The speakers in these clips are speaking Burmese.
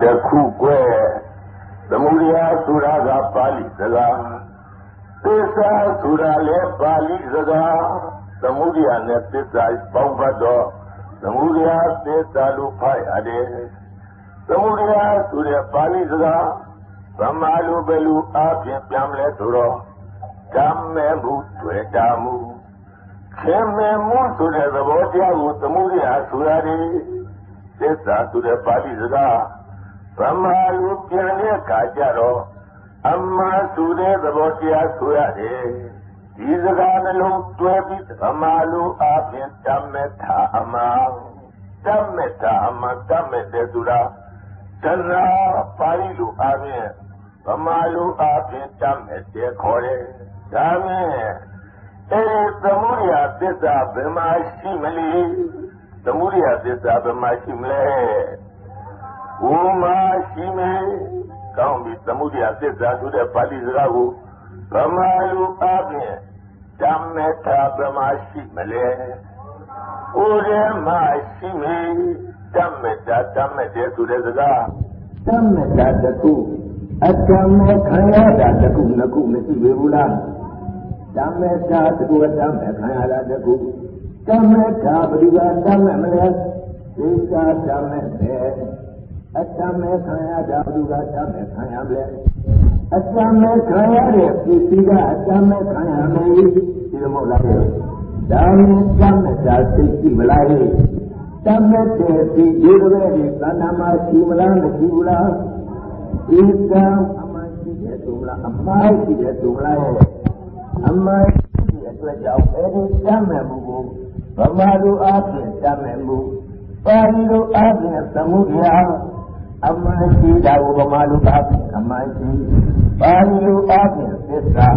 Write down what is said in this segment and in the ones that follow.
တခုကွဲသမုဒယဆိုတာကပါဠိစကားသစ္စာဆိုတာလည်းပါဠိစကားသမုဒယနဲ့သစ္စာပေါင်းပတ်တော့သမုဒယသစ္စာလို့ဖတ်ရတယ်သမုဒယဆိုတဲ့ပါဠိစကားဗမာလူဘယ်လိုအားဖြင့်ပြန်လဲဆိုတော့ဓမ္မဲမှုတွေ့တာမှုခင်မဲမှုဆိုတဲ့သဘောတရားကိုသမုဒယဆိုရတယ်သစ္စာဆိုတဲ့ပါဠိစကား ဗမာလူပြန်တဲ့အခါကျတော့အမှန်ဆိုတဲ့သဘောတရားဆိုရတယ်ဒီစကားနှလုံးတွဲပြီးဗမာလူအပြင်တမ္မထာအမှန်တမ္မထာအမှန်တမ္မတဲ့ဆိုတာတဏှာပါဠိလိုအပြင်ဗမာလူအပြင်တမ္မတဲ့ခေါ်တယ်ဒါနဲ့အဲဒီသမုဒယသစ္စာဘယ်မှာရှိမလဲသမုဒယသစ္စာဘယ်မှာရှိမလဲ ဝမရှိမေကောင်းပြီသမုဒယသစ္စာဆိုတဲ့ပါဠိစကားကိုဗမာလူအပြင်ဓမ္မတာဗမရှိမလဲဥရမရှိမေဓမ္မတာဓမ္မတဲ့ဆိုတဲ့စကားဓမ္မတာတခုအတ္တမေခံရတာတခုနှစ်ခုမရှိဘူးလားဓမ္မတာတခုအတ္တမေခံရတာတခုဓမ္မတာဘယ်လိုဓမ္မမလဲသေချာဓမ္မတဲ့ အတ္တမေခံရတာဘုရားတမေခံရမယ်အတ္တမေခံရတဲ့ပစ္စည်းကအတ္တမေခံရမယ်ဒီလိုမဟုတ်လားဒါမျိုးတမေတာသိရှိမလားတမေတဲ့ဒီဒီလိုပဲဒီသဏ္ဍာန်မှာရှိမလားမရှိဘူးလားဒီကံအမှန်ရှိတဲ့သူမလားအမှားရှိတဲ့သူမလားအမှန်ရှိတဲ့အတွက်ကြောင့်အဲဒီတမေမှုကိုဗမာလူအားဖြင့်တမေမှုပါဠိလိုအားဖြင့်သမှုတရား အမှန်ရှိတာကိုဗမာလူအားဖြင့်အမှန်ရှိပါဠိလိုအားဖြင့်သစ္စာ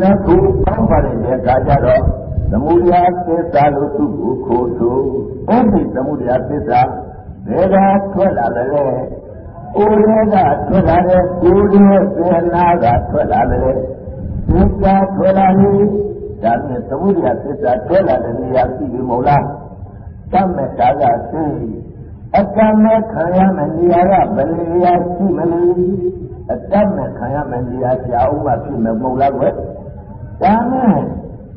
နှစ်ခုပေါင်းပါတဲ့အခါကျတော့သမုဒယသစ္စာလို့သူ့ကိုခိုးဆိုအဲ့ဒီသမုဒယသစ္စာဘယ်ကထွက်လာတယ်လဲကိုယ်ရဲ့ကထွက်လာတဲ့ကိုယ်ရဲ့စေနာကထွက်လာတယ်သစ္စာထွက်လာနေဒါနဲ့သမုဒယသစ္စာထွက်လာတဲ့နေရာရှိပြီမဟုတ်လားတတ်မဲ့တာကသိ အတ္တမဲ့ခံရမယ့်နေရာကဘယ်နေရာရှိမလဲအတ္တမဲ့ခံရမယ့်နေရာရှားဥပဖြစ်မယ်မဟုတ်လားကွဒါနဲ့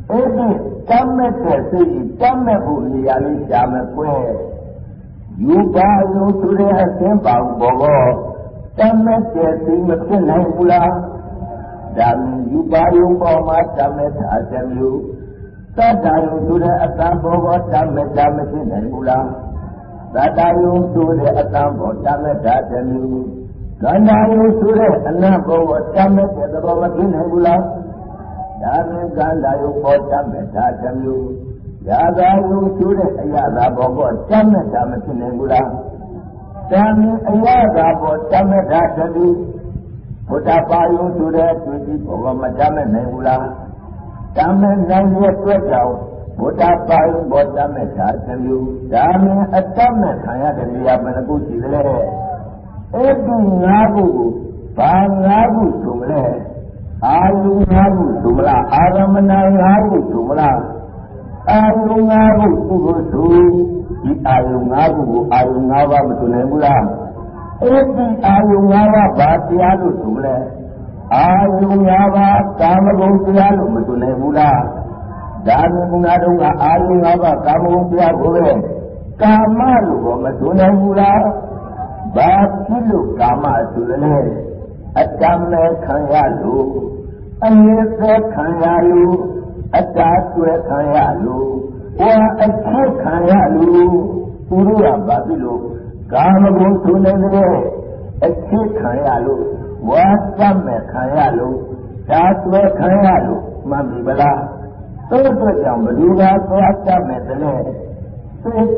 အဲ့ဒီတတ်မဲ့တဲ့စိတ်တတ်မဲ့ဖို့နေရာလေးရှားမယ်ကွယူပါယုဆိုတဲ့အသင်းပါဘောကောတတ်မဲ့တဲ့စိတ်မဖြစ်နိုင်ဘူးလားဒါမျိုးယူပါယုပေါ်မှာတတ်မဲ့တာတမျိုးသတ္တယုဆိုတဲ့အသံဘောကောတတ်မဲ့တာမဖြစ်နိုင်ဘူးလား သတ္တယုဆိုတဲ့အတန်ဘောတမတ္တတမျိုးကန္တာယုဆိုတဲ့အနတ်ဘောတမတ္တသဘောမသိနိုင်ဘူးလားဒါနဲ့ကန္တာယုဘောတမတ္တတမျိုးရာဂယုဆိုတဲ့အရသာဘောကတမတ္တမဖြစ်နိုင်ဘူးလားဒါနဲ့အရသာဘောတမတ္တတမျိုးဘုဒ္ဓပါယုဆိုတဲ့တွေ့ကြည့်ဘောမတမနိုင်ဘူးလားတမနိုင်ရဲ့အတွက်ကြောင့် ဘုဒ္ဓပါယဘောတမေသာသမျိုးဒါမင်းအတ္တမဲ့ခံရတဲ့နေရာဘယ်နှခုရှိသလဲအဲ့ဒီငါးခုကိုဘာငါးခုဆိုမလဲအာယုငါးခုဆိုမလားအာရမဏငါးခုဆိုမလားအာယုငါးခုသူ့ကိုဆိုဒီအာယုငါးခုကိုအာယုငါးပါးမဆိုနိုင်ဘူးလားအဲ့ဒီအာယုငါးပါးဘာတရားလို့ဆိုမလဲအာယုငါးပါးကာမဂုဏ်တရားလို့မဆိုနိုင်ဘူးလား ဒါမျိုးကုဏတုံးကအာယုငါးပါးကာမဂုဏ်တရားကိုပဲကာမလို့တော့မဆိုနိုင်ဘူးလားဘာဖြစ်လို့ကာမဆိုလဲအတ္တမဲ့ခံရလို့အမြဲသက်ခံရလို့အတ္တဆွဲခံရလို့ဝါအချက်ခံရလို့သူတို့ကဘာဖြစ်လို့ကာမဂုဏ်ဆိုနေတဲ့အချက်ခံရလို့ဝါတတ်မဲ့ခံရလို့ဒါဆွဲခံရလို့မှန်ပြီဗလား သို့အတွက်ကြောင့်ဘယ်သူကသွားတတ်မဲ့တဲ့သိ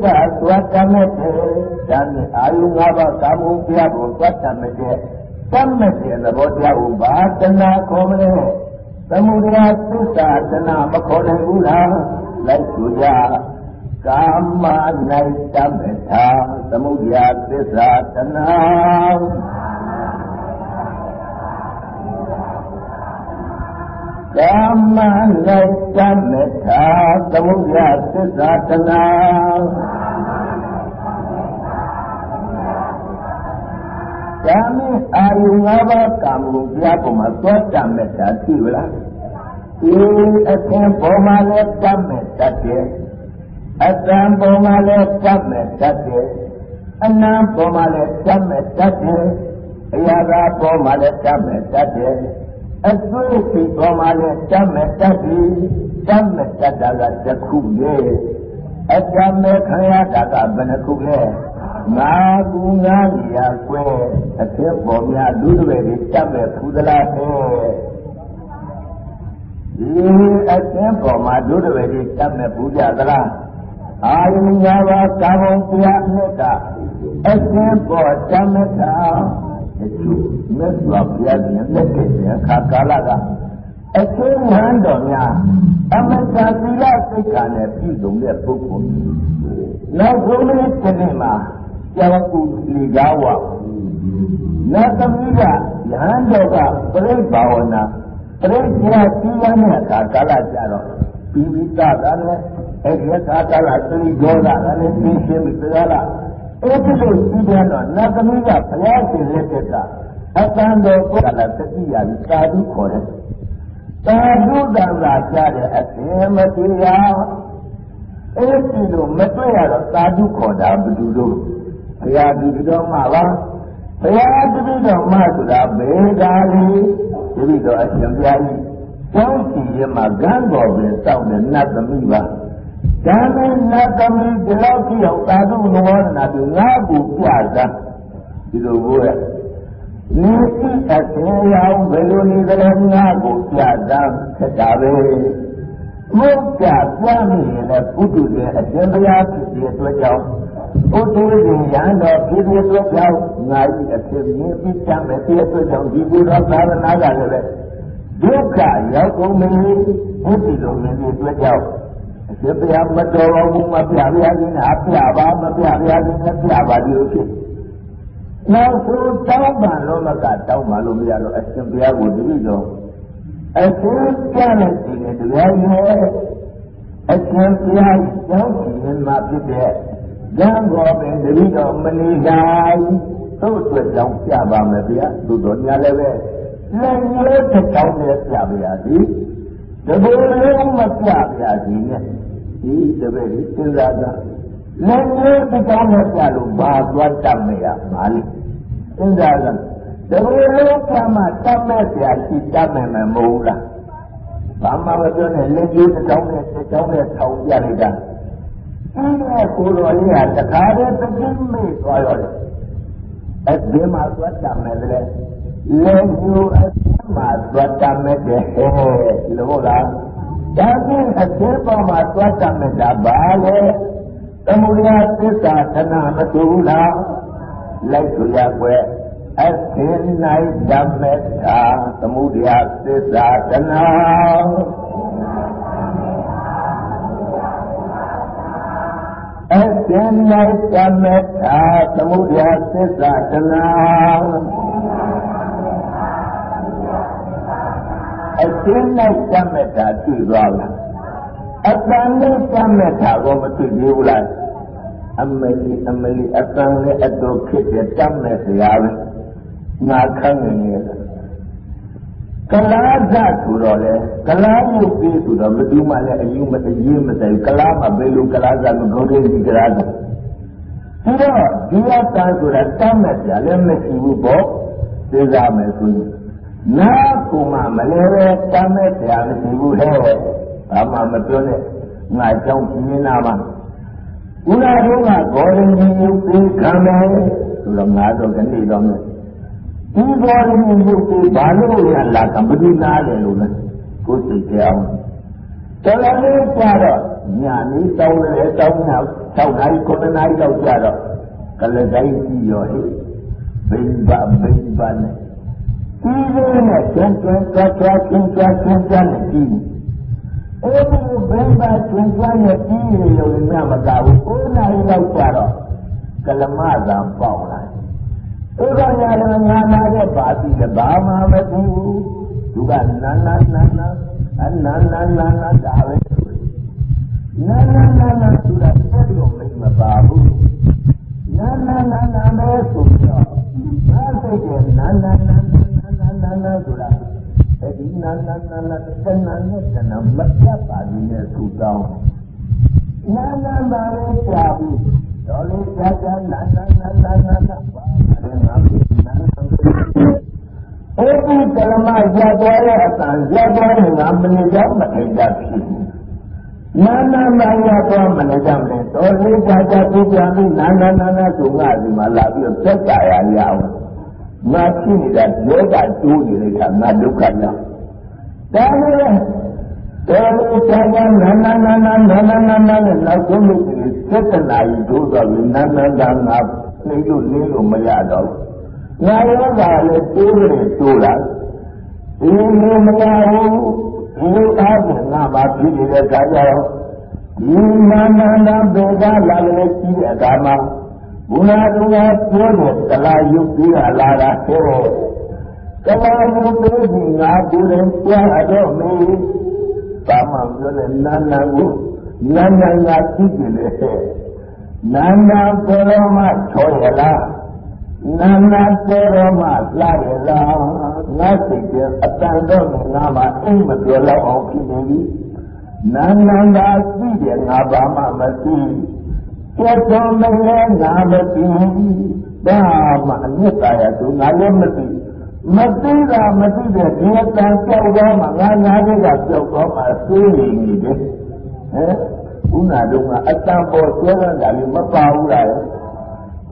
ကသွားတတ်မဲ့တဲ့ဒါနဲ့အာယု၅ပါးကာမုပြဘုံသွားတတ်မဲ့တဲ့တတ်မဲ့တဲ့သဘောတရားကိုဘာတနာခေါ်မလဲသမုဒယသစ္စာတနာမခေါ်နိုင်ဘူးလားလိုက်ဆိုကြကာမ၌တတ်မဲ့တာသမုဒယသစ္စာတနာကာမနဲ့တမေထာသမုဒ္ဒသစ္စာတနာကာမ၌တမေထာသမုဒ္ဒသစ္စာတနာကာမ၌တမေထာသမုဒ္ဒသစ္စာတနာ ကာမ၌တမေထာသမုဒ္ဒသစ္စာတနာကာမ၌တမေထာသမုဒ္ဒသစ္စာတနာကာမ၌တမေထာသမုဒ္ဒသစ္စာတနာကာမ၌တမေထာသမုဒ္ဒသစ္စာတနာဒါမင်းအာယု၅ပါးကာမဂုဏ်တရားပေါ်မှာသွားတတ်မဲ့တာရှိဗလားဒီအသင်ပေါ်မှာလည်းတတ်မဲ့တတ်တယ်အတန်ပေါ်မှာလည်းတတ်မဲ့တတ်တယ်အနံပေါ်မှာလည်းတတ်မဲ့တတ်တယ်အရာသာပေါ်မှာလည်းတတ်မဲ့တတ်တယ် အသွေးစီပေါ်မှာလည်းတတ်မဲ့တတ်တယ်တတ်မဲ့တတ်တာကတစ်ခုလေအတံမဲ့ခံရတာကဘယ်နှခုလဲငါကူငါနေရာကွဲအထက်ပေါ်များလူတွေတွေတတ်မဲ့ဖူသလားဟဲ့ဒီအထက်ပေါ်မှာလူတွေတွေတတ်မဲ့ဖူကြသလားအာယုညာပါကာဘုံတရားနဲ့ကအထက်ပေါ်တတ်မဲ့တာ အကျိုးမြတ်စွာဘုရားရှင်လက်ထက်ခါကာလကအချင်းဟန်တော်များအမတ္တသီလစိတ်ဓာတ်နဲ့ပြည့်စုံတဲ့ပုဂ္ဂိုလ်နောက်ဆုံးလေးတစ်နေ့မှာကျောင်းကူလေကားဝနတ်သမီးကယဟန်တော်ကပြိဘာဝနာပြိကြာစီရတဲ့အခါကာလကြတော့ပြီးပြီးသားကလည်းအဲ့ဒီအခါကာလသတိဒေါသကလည်းသိရှင်းပြီးတရားလား အဲ့ဒီလိုရှိတဲ့တော့နတ်သမီးကဘုရားရှင်လက်ထက်ကအတန်တော်ကလည်းတတိယပြီးသာဓုခေါ်တယ်သာဓုတန်သာကြားတဲ့အသင်မတရားအဲ့ဒီလိုမတွေ့ရတော့သာဓုခေါ်တာဘယ်သူတို့ဘုရားဒီတော်မှာပါဘုရားတပိတော်မှာဆိုတာဘေဒါလီတပိတော်အရှင်ဘုရားကြီးကျောင်းစီရမှာဂန်းတော်ပင်စောင့်တဲ့နတ်သမီးပါ ဒါနဲ့နတ်သမီးဒီလောက်ကြည့်အောင်သာဓုနမောဒနာပြုငါ့ကိုပြတာဒီလိုကိုရဲ့ဒီအသေးရောင်ဘယ်လိုနေကြလဲငါ့ကိုပြတာခက်တာပဲမဟုတ်ကြပြမိရင်လည်းပုထုဇဉ်အရှင်ဘုရားဖြစ်တဲ့အတွက်ကြောင့်ဘုသူရှင်ရန်တော်ဖြစ်တဲ့အတွက်ကြောင့်ငါဤအဖြစ်မြင်ပြီးချမ်းမဲ့တဲ့အတွက်ကြောင့်ဒီဘုရားသာသနာကလည်းဒုက္ခရောက်ကုန်ပြီဘုသူလိုမြင်တဲ့အတွက်ကြောင့် အရှင်ဘုရားမတော်ဘူးမပြပြရခြင်းနဲ့အပြပါမပြပြခြင်းနဲ့ပြပါလို့ဖြစ်နောက်ဆိုတောင်းပန်လို့မကတောင်းပန်လို့မရတော့အရှင်ဘုရားကိုတပည့်တော်အရှင်ကျမ်းနဲ့ဒီနဲ့တရားရဲ့အရှင်ဘုရားကျောင်းရှင်မှာဖြစ်တဲ့ဉာဏ်တော်ပင်တပည့်တော်မနေတိုင်းသို့အတွက်ကြောင့်ပြပါမယ်ဗျာသို့တော်ညာလည်းပဲလက်ရည်တစ်ချောင်းနဲ့ပြပါရသည်တပည့်လုံးမပြပါရသည်နဲ့ ဒီတပည့်ကြီးစဉ်းစားတာလက်ရည်တစ်ချောင်းနဲ့ပြလို့ဘာသွားတတ်မရပါလိမ့်စဉ်းစားတာတပည့်လုံးကမှတတ်မဲ့ဆရာရှိတတ်မယ်မဟုတ်လားဘာမှမပြောနဲ့လက်ရည်တစ်ချောင်းနဲ့တစ်ချောင်းနဲ့ထောင်ပြလိုက်တာအဲ့ဒါကိုယ်တော်လေးကတခါတည်းသတိမေ့သွားရတယ်အဲ့ဒီမှာသွားတမယ်လေလေယူအစမှာသွားတမယ်တဲ့ဟဲ့ဒီလိုဟုတ်လား ဒါဖြင့်အသေးပေါ်မှာသွားတမယ်တာဘာလဲသမုဒယသစ္စာသနာမတူဘူးလားလိုက်ဆိုရကွယ်အသင်၌ဓမ္မတာသမုဒယသစ္စာသနာအရှင်၌ကမထာသမုဒယသစ္စာတနာ အရှင်၌ကမထာသိသွားလားအတန်နဲ့ကမထာကိုမသိသေးဘူးလားအမလီအမလီအတန်နဲ့အတော်ဖြစ်တဲ့တတ်မဲ့စရာပဲငါခန့်နေနေတာကလာဇဆိုတော့လေကလာမှုပြီးဆိုတော့ဘယ်သူမှလည်းအယူမအရေးမဆိုင်ကလာမှာဘယ်လိုကလာဇမကုန်တဲ့ဒီကလာဇပြီးတော့ဒီအတန်ဆိုတာတတ်မဲ့ပြလည်းမရှိဘူးပေါ့သိစားမယ်ဆိုရင် နာကူမှမလဲပဲတတ်မဲ့ပြမရှိဘူးဟဲ့ဘာမှမပြောနဲ့ငါကြောင့်ပြင်းနာမှာဥနာတို့ကဂေါ်ရင်ကြီးရုပ်ပြီးခံမယ်ဆိုတော့ငါတော့ခဏတော့မယ်ဒီဘောရင်းရုပ်ကိုဘာလို့ရလာကမဒီနာလေလို့လဲကိုယ်သိကြအောင်တော်တော်လေးကြတော့ညာနေတောင်းတယ်တောင်းတာ6နာရီ9နာရီလောက်ကြတော့ကလတိုင်းကြည့်ရောဟဲ့ဘိဗဘိဗနဲ့ ဒီလိုနဲ့ကျန်ကျန်ကြွားကြွားချင်းကြွားချင်းကြနဲ့ကြည့်အဲ့ဒီဘိဗချင်းကြွားနဲ့ကြည့်ရလို့မြတ်မကဘူး9နာရီလောက်ကြတော့ကလမသာပေါက်လာဥပ္ပညာလည်းငါနာတဲ့ပါတိလည်းဘာမှမသိဘူးသူကနာနာနာနာအနာနာနာနာဒါပဲနာနာနာနာဆိုတာတက်လို့မိမပါဘူးနာနာနာနာပဲဆိုတော့ငါစိတ်နာ တဏ္ဍာနဲ့တဏ္ဍမပြတ်ပါဘူးနဲ့သူတောင်းနာနာပါလေကြာဘူးတော်လေးကြာကြာနာနာနာနာနာနာပါရဲနာနာနာအဲ့ဒီကလမရသွားတဲ့အတန်ရသွားရင်ငါမနေတော့မထိုင်တတ်ဘူးနာနာနာရသွားမနေကြမလဲတော်လေးကြာကြာပြပြန်ပြီးနာနာနာနာဆိုငါဒီမှာလာပြီးတော့သက်သာရရအောင် ငါရှိနေတာယောဂတိုးနေတဲ့ခါငါဒုက္ခရောက်ဒါလည်းတော်လေးကြာကြာနာနာနာနာနာနာနာနာနဲ့နောက်ဆုံးလို့ဒီသက္ကနာကြီးဒုသွားပြီးနာနာနာနာနှိမ့်လို့နင်းလို့မရတော့ဘူးငါယောဂလည်းတိုးနေတိုးလာဒီလိုမရဘူးဒီအားဖြင့်ငါပါဖြစ်နေတဲ့ခါကျတော့ဒီမာနန္ဒဘေကလာလည်းရှိတဲ့အခါမှာ ဘုရားသူကပြောတဲ့ကလာယုတ်ပြီးလာတာဆိုကလာယုတ်ပြီးငါကိုယ်တိုင်ကြားတော့မေးဘာမှပြောတဲ့နာနာကိုနာနာကသိကြတယ်နာနာပေါ်တော့မှချောရလားနာနာပေါ်တော့မှလာရလားငါစိတ်ကအတန်တော့ငါမှအိမ်မပြောတော့အောင်ဖြစ်နေပြီနာနာသာသိတယ်ငါဘာမှမသိကျ က်တော်မလဲငါမသိဘာမှအမြတ်တရားသူငါလည်းမသိမသိတာမသိတဲ့ဒီအတန်ကြောက်တော့မှငါညာတွေကကြောက်တော့မှသိနေနေတယ်ဟမ်ခုနတုန်းကအတန်ပေါ်ဆွဲရတာလည်းမပါဘူးလား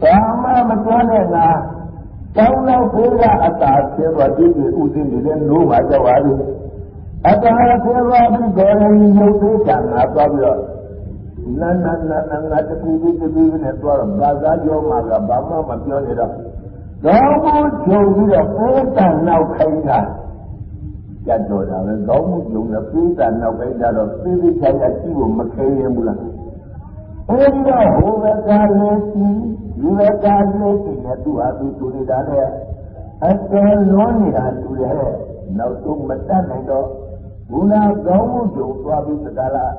ဘာမှမပြောနဲ့ငါတောင်းတော့ဘုရားအတာဆင်းသွားကြည့်ပြီးဥသိနေတယ်လို့ပါကြောက်ပါလိမ့်အတာဆင်းသွားပြီးဂေါရမီရုပ်သေးကံငါသွားပြီးတော့ နန်းနန်းနန်းငါတပူပူတပူနဲ့သွားတော့ဘာသာကြောမှာကဘာမှမပြောနေတော့တော့ဘုချုံပြီးတော့ပိုးတန်နောက်ခိုင်းတာကြတ်တော်တာပဲတော့မှုယုံနဲ့ပိုးတန်နောက်ခိုင်းတာတော့သိသိချာချာကြည့်ဖို့မခဲရင်ဘူးလားအဲဒီတော့ဟိုဘက်ကလည်းကြည့်ဒီဘက်ကလည်းကြည့်နေသူဟာသူသူနေတာနဲ့အစဲလုံးနေတာတူတယ်နောက်ဆုံးမတတ်နိုင်တော့ဘုရားကောင်းမှုကြုံသွားပြီးသကလား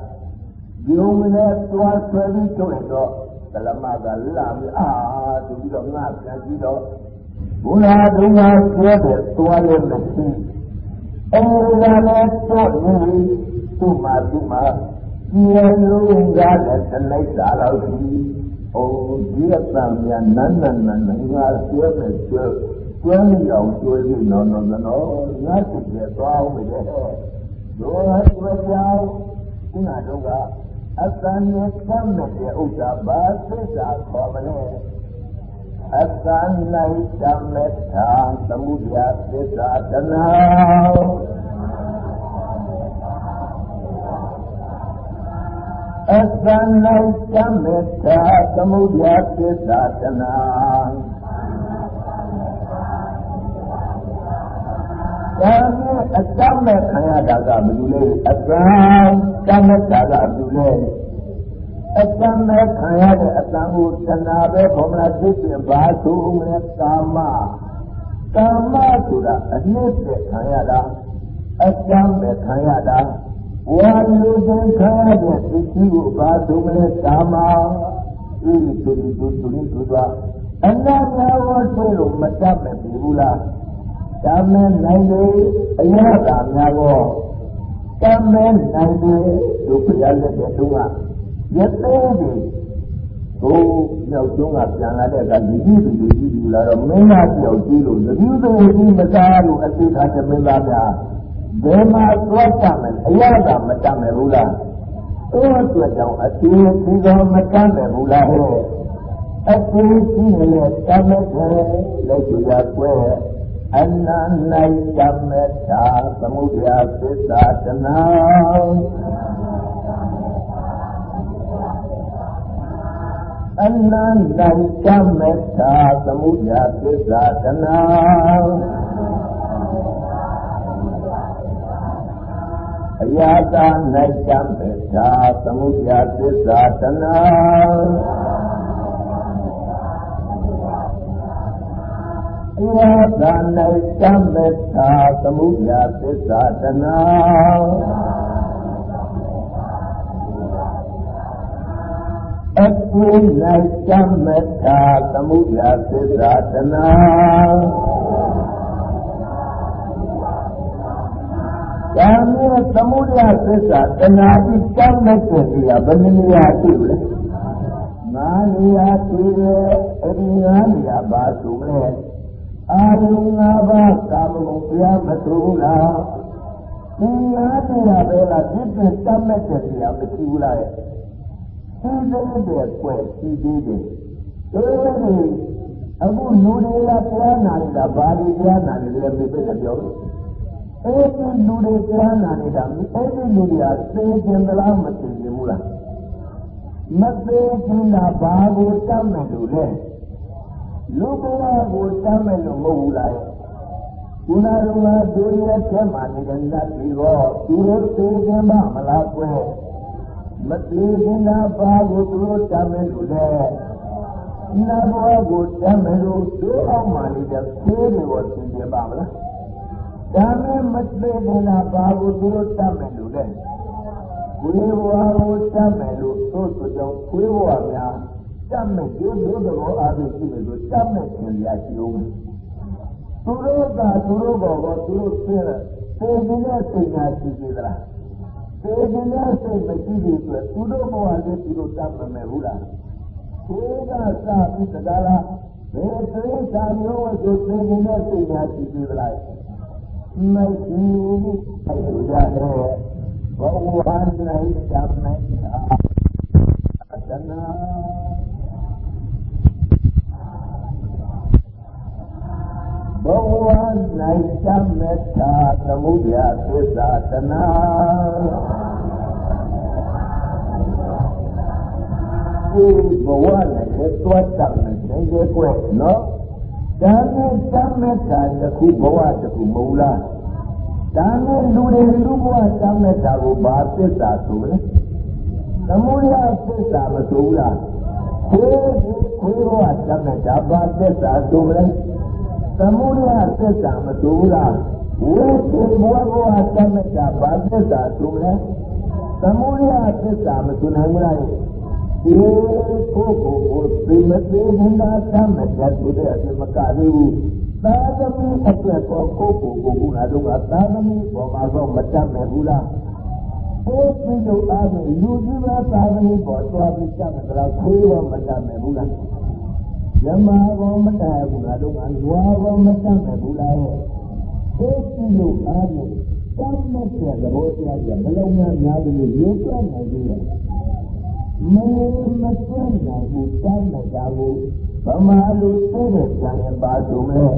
ဒီုံနဲ့သွားဆွဲပြီးထုတ်ရတော့ကလမကလာပြီးအာသူပြီးတော့ငါပြန်ကြည့်တော့ဘုရားဒုက္ခဆွဲတဲ့သွားလည်းမရှိအဲဒီကလည်းတော့နေသူ့မှာသူ့မှာဒီလုံးကလည်းတလိုက်တာတော့ရှိအိုဒီအတန်မြန်နန်းနန်းနန်းငါဆွဲမယ်ဆွဲကျွမ်းရောက်ကျွေးပြီးနော်နော်နော်ငါတကယ်သွားအောင်ပဲဒုဟိဝကြောင့်ခုနတော့က အတန်နဲ့ကမ်းတဲ့ဥစ္စာဘာသစ္စာခေါ်မလဲအတန်နိုင်တမေထာသမှုပြသစ္စာတနာအတန်နိုင်တမေထာသမှုပြသစ္စာတနာ ဒါနဲ့အတမ်းမဲ့ခံရတာကဘယ်လိုလဲအတမ်းတမ်းမဲ့တာကဘယ်လိုလဲအတမ်းမဲ့ခံရတဲ့အတမ်းကိုတဏှာပဲဘုံမလားသိပြင်ပါဆိုမဲ့ကာမကာမဆိုတာအနှစ်သက်ခံရတာအတမ်းမဲ့ခံရတာဝါလူတဲ့ခံရတဲ့သိရှိကိုပါဆိုမဲ့ကာမဤတူတူတူတူတူသွားအနာဂတ်ဝတ်လို့မတတ်မဲ့ဘူးလား ကမ္မနိုင်လေအရသာများသောကမ္မနိုင်လေဒုက္ခရလက်တဲ့တုန်းကရသေးတယ်ဟိုရောက်တုန်းကပြန်လာတဲ့အခါဒီကြည့်ပြီးကြည့်ပြီးလာတော့မင်းသားပြောက်ကြည့်လို့သတိသေးကြီးမစားလို့အသိခါတဲ့မင်းသားများဘယ်မှာသွားကြမယ်အရသာမတတ်မယ်ဘူးလားအဲ့အတွက်ကြောင့်အသိဒီကောင်မတတ်မယ်ဘူးလားဟဲ့အသိကြီးနဲ့တတ်မယ်လက်ကြရကွဲ အနန္နိကမေတာသမုဒယသစ္စာတနာအနန္နိကမေတာသမုဒယသစ္စာတနာအယာတာနိုင်ကမေတာသမုဒယသစ္စာတနာ ဥရသနိကမေသာသမုဒ္ဒသစ္စာတနာအကုနိကမေသာသမုဒ္ဒသစ္စာတနာ။ဒါမျိုးသမုဒယသစ္စာတဏှာဤတောင်းတဲ့နေရာဘယ်နည်းရရှိလဲ။ငါးနေရာရှိတယ်အဒီငါးနေရာပါဆိုလဲ။ အာယုငါးပါးကာမဂုဏ်တရားမဆိုးလား။ဒီငါးနေရာပဲလားပြည့်ပြည့်တတ်မဲ့တဲ့နေရာမရှိဘူးလား။ဒီသေးတဲ့ကွယ်ဒီသေးတဲ့အဲဒီအခုလူတွေကတရားနာနေတာဘာတွေတရားနာနေလဲပြည့်ပြည့်ပြောလို့အဲဒီလူတွေတရားနာနေတာအဲဒီလူတွေကသိကျင်သလားမသိကျင်ဘူးလားမသိကျင်တာဘာကိုတတ်မယ်လို့လဲ လူဘဝကိုတတ်မယ်လို့မဟုတ်ဘူးလားကုနာရုံကဒုရရဲ့ထဲမှာနေတဲ့နတ်တွေရောသူတို့သိကျင်ပါမလားကွယ်မသိကျင်တာဘာကိုသူတို့တတ်မယ်လို့လဲနတ်ဘဝကိုတတ်မယ်လို့သူအောင်မှနေတဲ့ခွေးတွေကိုသိကျင်ပါမလားဒါမဲ့မသိဘူးလားဘာကိုသူတို့တတ်မယ်လို့လဲကိုယ်ဘဝကိုတတ်မယ်လို့သို့ဆိုကြောင့်ကိုယ်ဘဝများ တတ်မယ်ဒီလိုတော့အားဖြင့်ရှိမယ်လို့တတ်မယ်ခင်ဗျာရှိအောင်သူတို့ကသူတို့ဘောကသူတို့သိတယ်သိနေတဲ့စိတ်များရှိသေးသလားသိနေတဲ့စိတ်မရှိသေးဘူးသူတို့ဘဝလေးသူတို့တတ်မယ်ဟုတ်လားကိုယ်ကစပြီးတရားလားဘယ်တိရစ္ဆာန်မျိုးကိုသိနေတဲ့စိတ်များရှိသေးသလားမရှိဘူးရတယ်ဘဝ၌ဓမ္မတာသနာ ဘဝ၌ဓမ္မတာသမုဒယသစ္စာသနာဒီဘဝနဲ့သွားတတ်မယ်တကယ်ကွယ်နော်ဒါနဲ့တမ်းမဲ့တာတခုဘဝတခုမဟုတ်လားဒါနဲ့လူတွေလူဘဝတမ်းမဲ့တာကိုဘာသစ္စာဆိုလဲသမုဒယသစ္စာမဆိုဘူးလားခွေးခွေးဘဝတမ်းမဲ့တာဘာသစ္စာဆိုလဲ သမုဒယသစ္စာမဆိုဘူးလားဝိသေဘဝဘဝတမ်းမဲ့တာဘာသစ္စာဆိုလဲသမုဒယသစ္စာမဆိုနိုင်ဘူးလားဒီကိုကိုကိုသိမသိနေတာတမ်းမဲ့တဲ့သူတွေအမကသေးဘူးသာသမီအတွက်ကိုကိုကိုကိုကူလာတော့သာသမီပေါ်မှာတော့မတတ်မဲ့ဘူးလားကိုသိလို့အားဖြင့်လူကြီးပါသာသမီပေါ်သွားပြီးတတ်မဲ့လားခွေးရောမတတ်မဲ့ဘူးလား ယမဘောမတတ်ဘူးလားတော့နွားဘောမတတ်မဲ့ဘူးလားကိုသိလို့အားဖြင့်တတ်မဲ့တဲ့သဘောတရားကဘယ်လိုများများလို့ရွေးပြနိုင်သေးလဲမင်းမစွန့်နိုင်ဘူးတမ်းမဲ့တာကိုဗမာလူသိတဲ့ကြံရပါဆိုမဲ့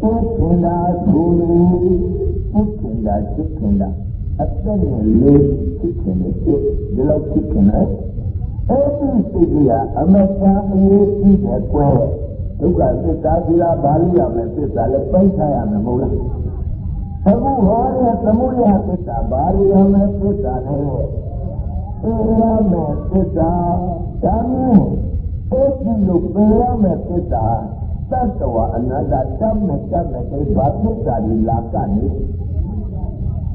သိခင်တာသူသိခင်တာသိခင်တာအသက်နဲ့လေးသိခင်တဲ့ဒီလောက်သိခင်တဲ့ အဲ့ဒီစိတ်ကအမတန်အရေးကြီးတဲ့ကွယ်ဒုက္ခသစ္စာဒီလားဘာလို့ရမလဲသစ္စာလည်းပိုက်ထားရမယ်မဟုတ်လားအခုဟောတဲ့သမုဒယသစ္စာဘာလို့ရမလဲသစ္စာနဲ့ပေရမယ်သစ္စာဒါမျိုးအဲ့ဒီလိုပေရမယ်သစ္စာသတ္တဝအနန္တတတ်မဲ့တတ်မဲ့ဒီဘာသစ္စာဒီလာကနေ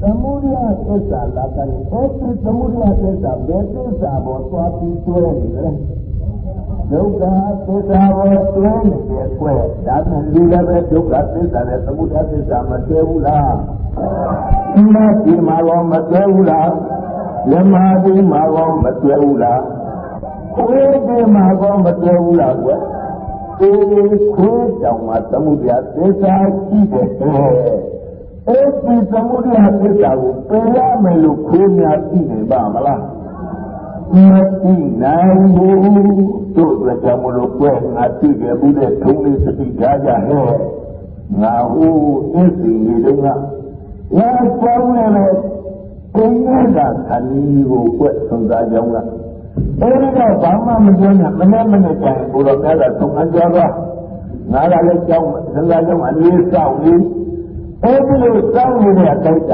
သမုဒယသစ္စာလာကနေအဲ့ဒီသမုဒယသစ္စာဘယ်သစ္စာပေါ်သွားပြီးတွဲနေလဲဒုက္ခသစ္စာပေါ်တွဲနေတဲ့ကွယ်ဒါမှလူလည်းပဲဒုက္ခသစ္စာနဲ့သမုဒယသစ္စာမတွဲဘူးလားဒီမှာဒီမှာတော့မတွဲဘူးလားမြမဒီမှာကောမတွဲဘူးလားခွေးဒီမှာကောမတွဲဘူးလားကွဒီခွေးတောင်မှာသမုဒ္ဒရာသစ္စာရှိတယ် အဲ့ဒီသမုဒ္ဒရာသစ္စာကိုပယ်ရမယ်လို့ခွေးများသိနေပါမလားမသိနိုင်ဘူးတို့အတွက်ကြောင့်မလို့ကွယ်ငါသိကြဘူးတဲ့ထုံးလေးစတိကြကြဟဲ့ငါဟိုအစ်စီနေတော့ငါကြောင်းနေတယ်ဘုရားကခဏီကိုကွက်ဆုံးသားကြောင်းကအဲဒီတော့ဘာမှမပြောနဲ့မနဲ့မနဲ့တိုင်ဘုရားများကသုံးအကြောတော့ငါကလည်းကြောင်းသံဃာကြောင်းအနေဆောက်နေ အဲဒီလိုစောင့်နေတဲ့အတိုင်းက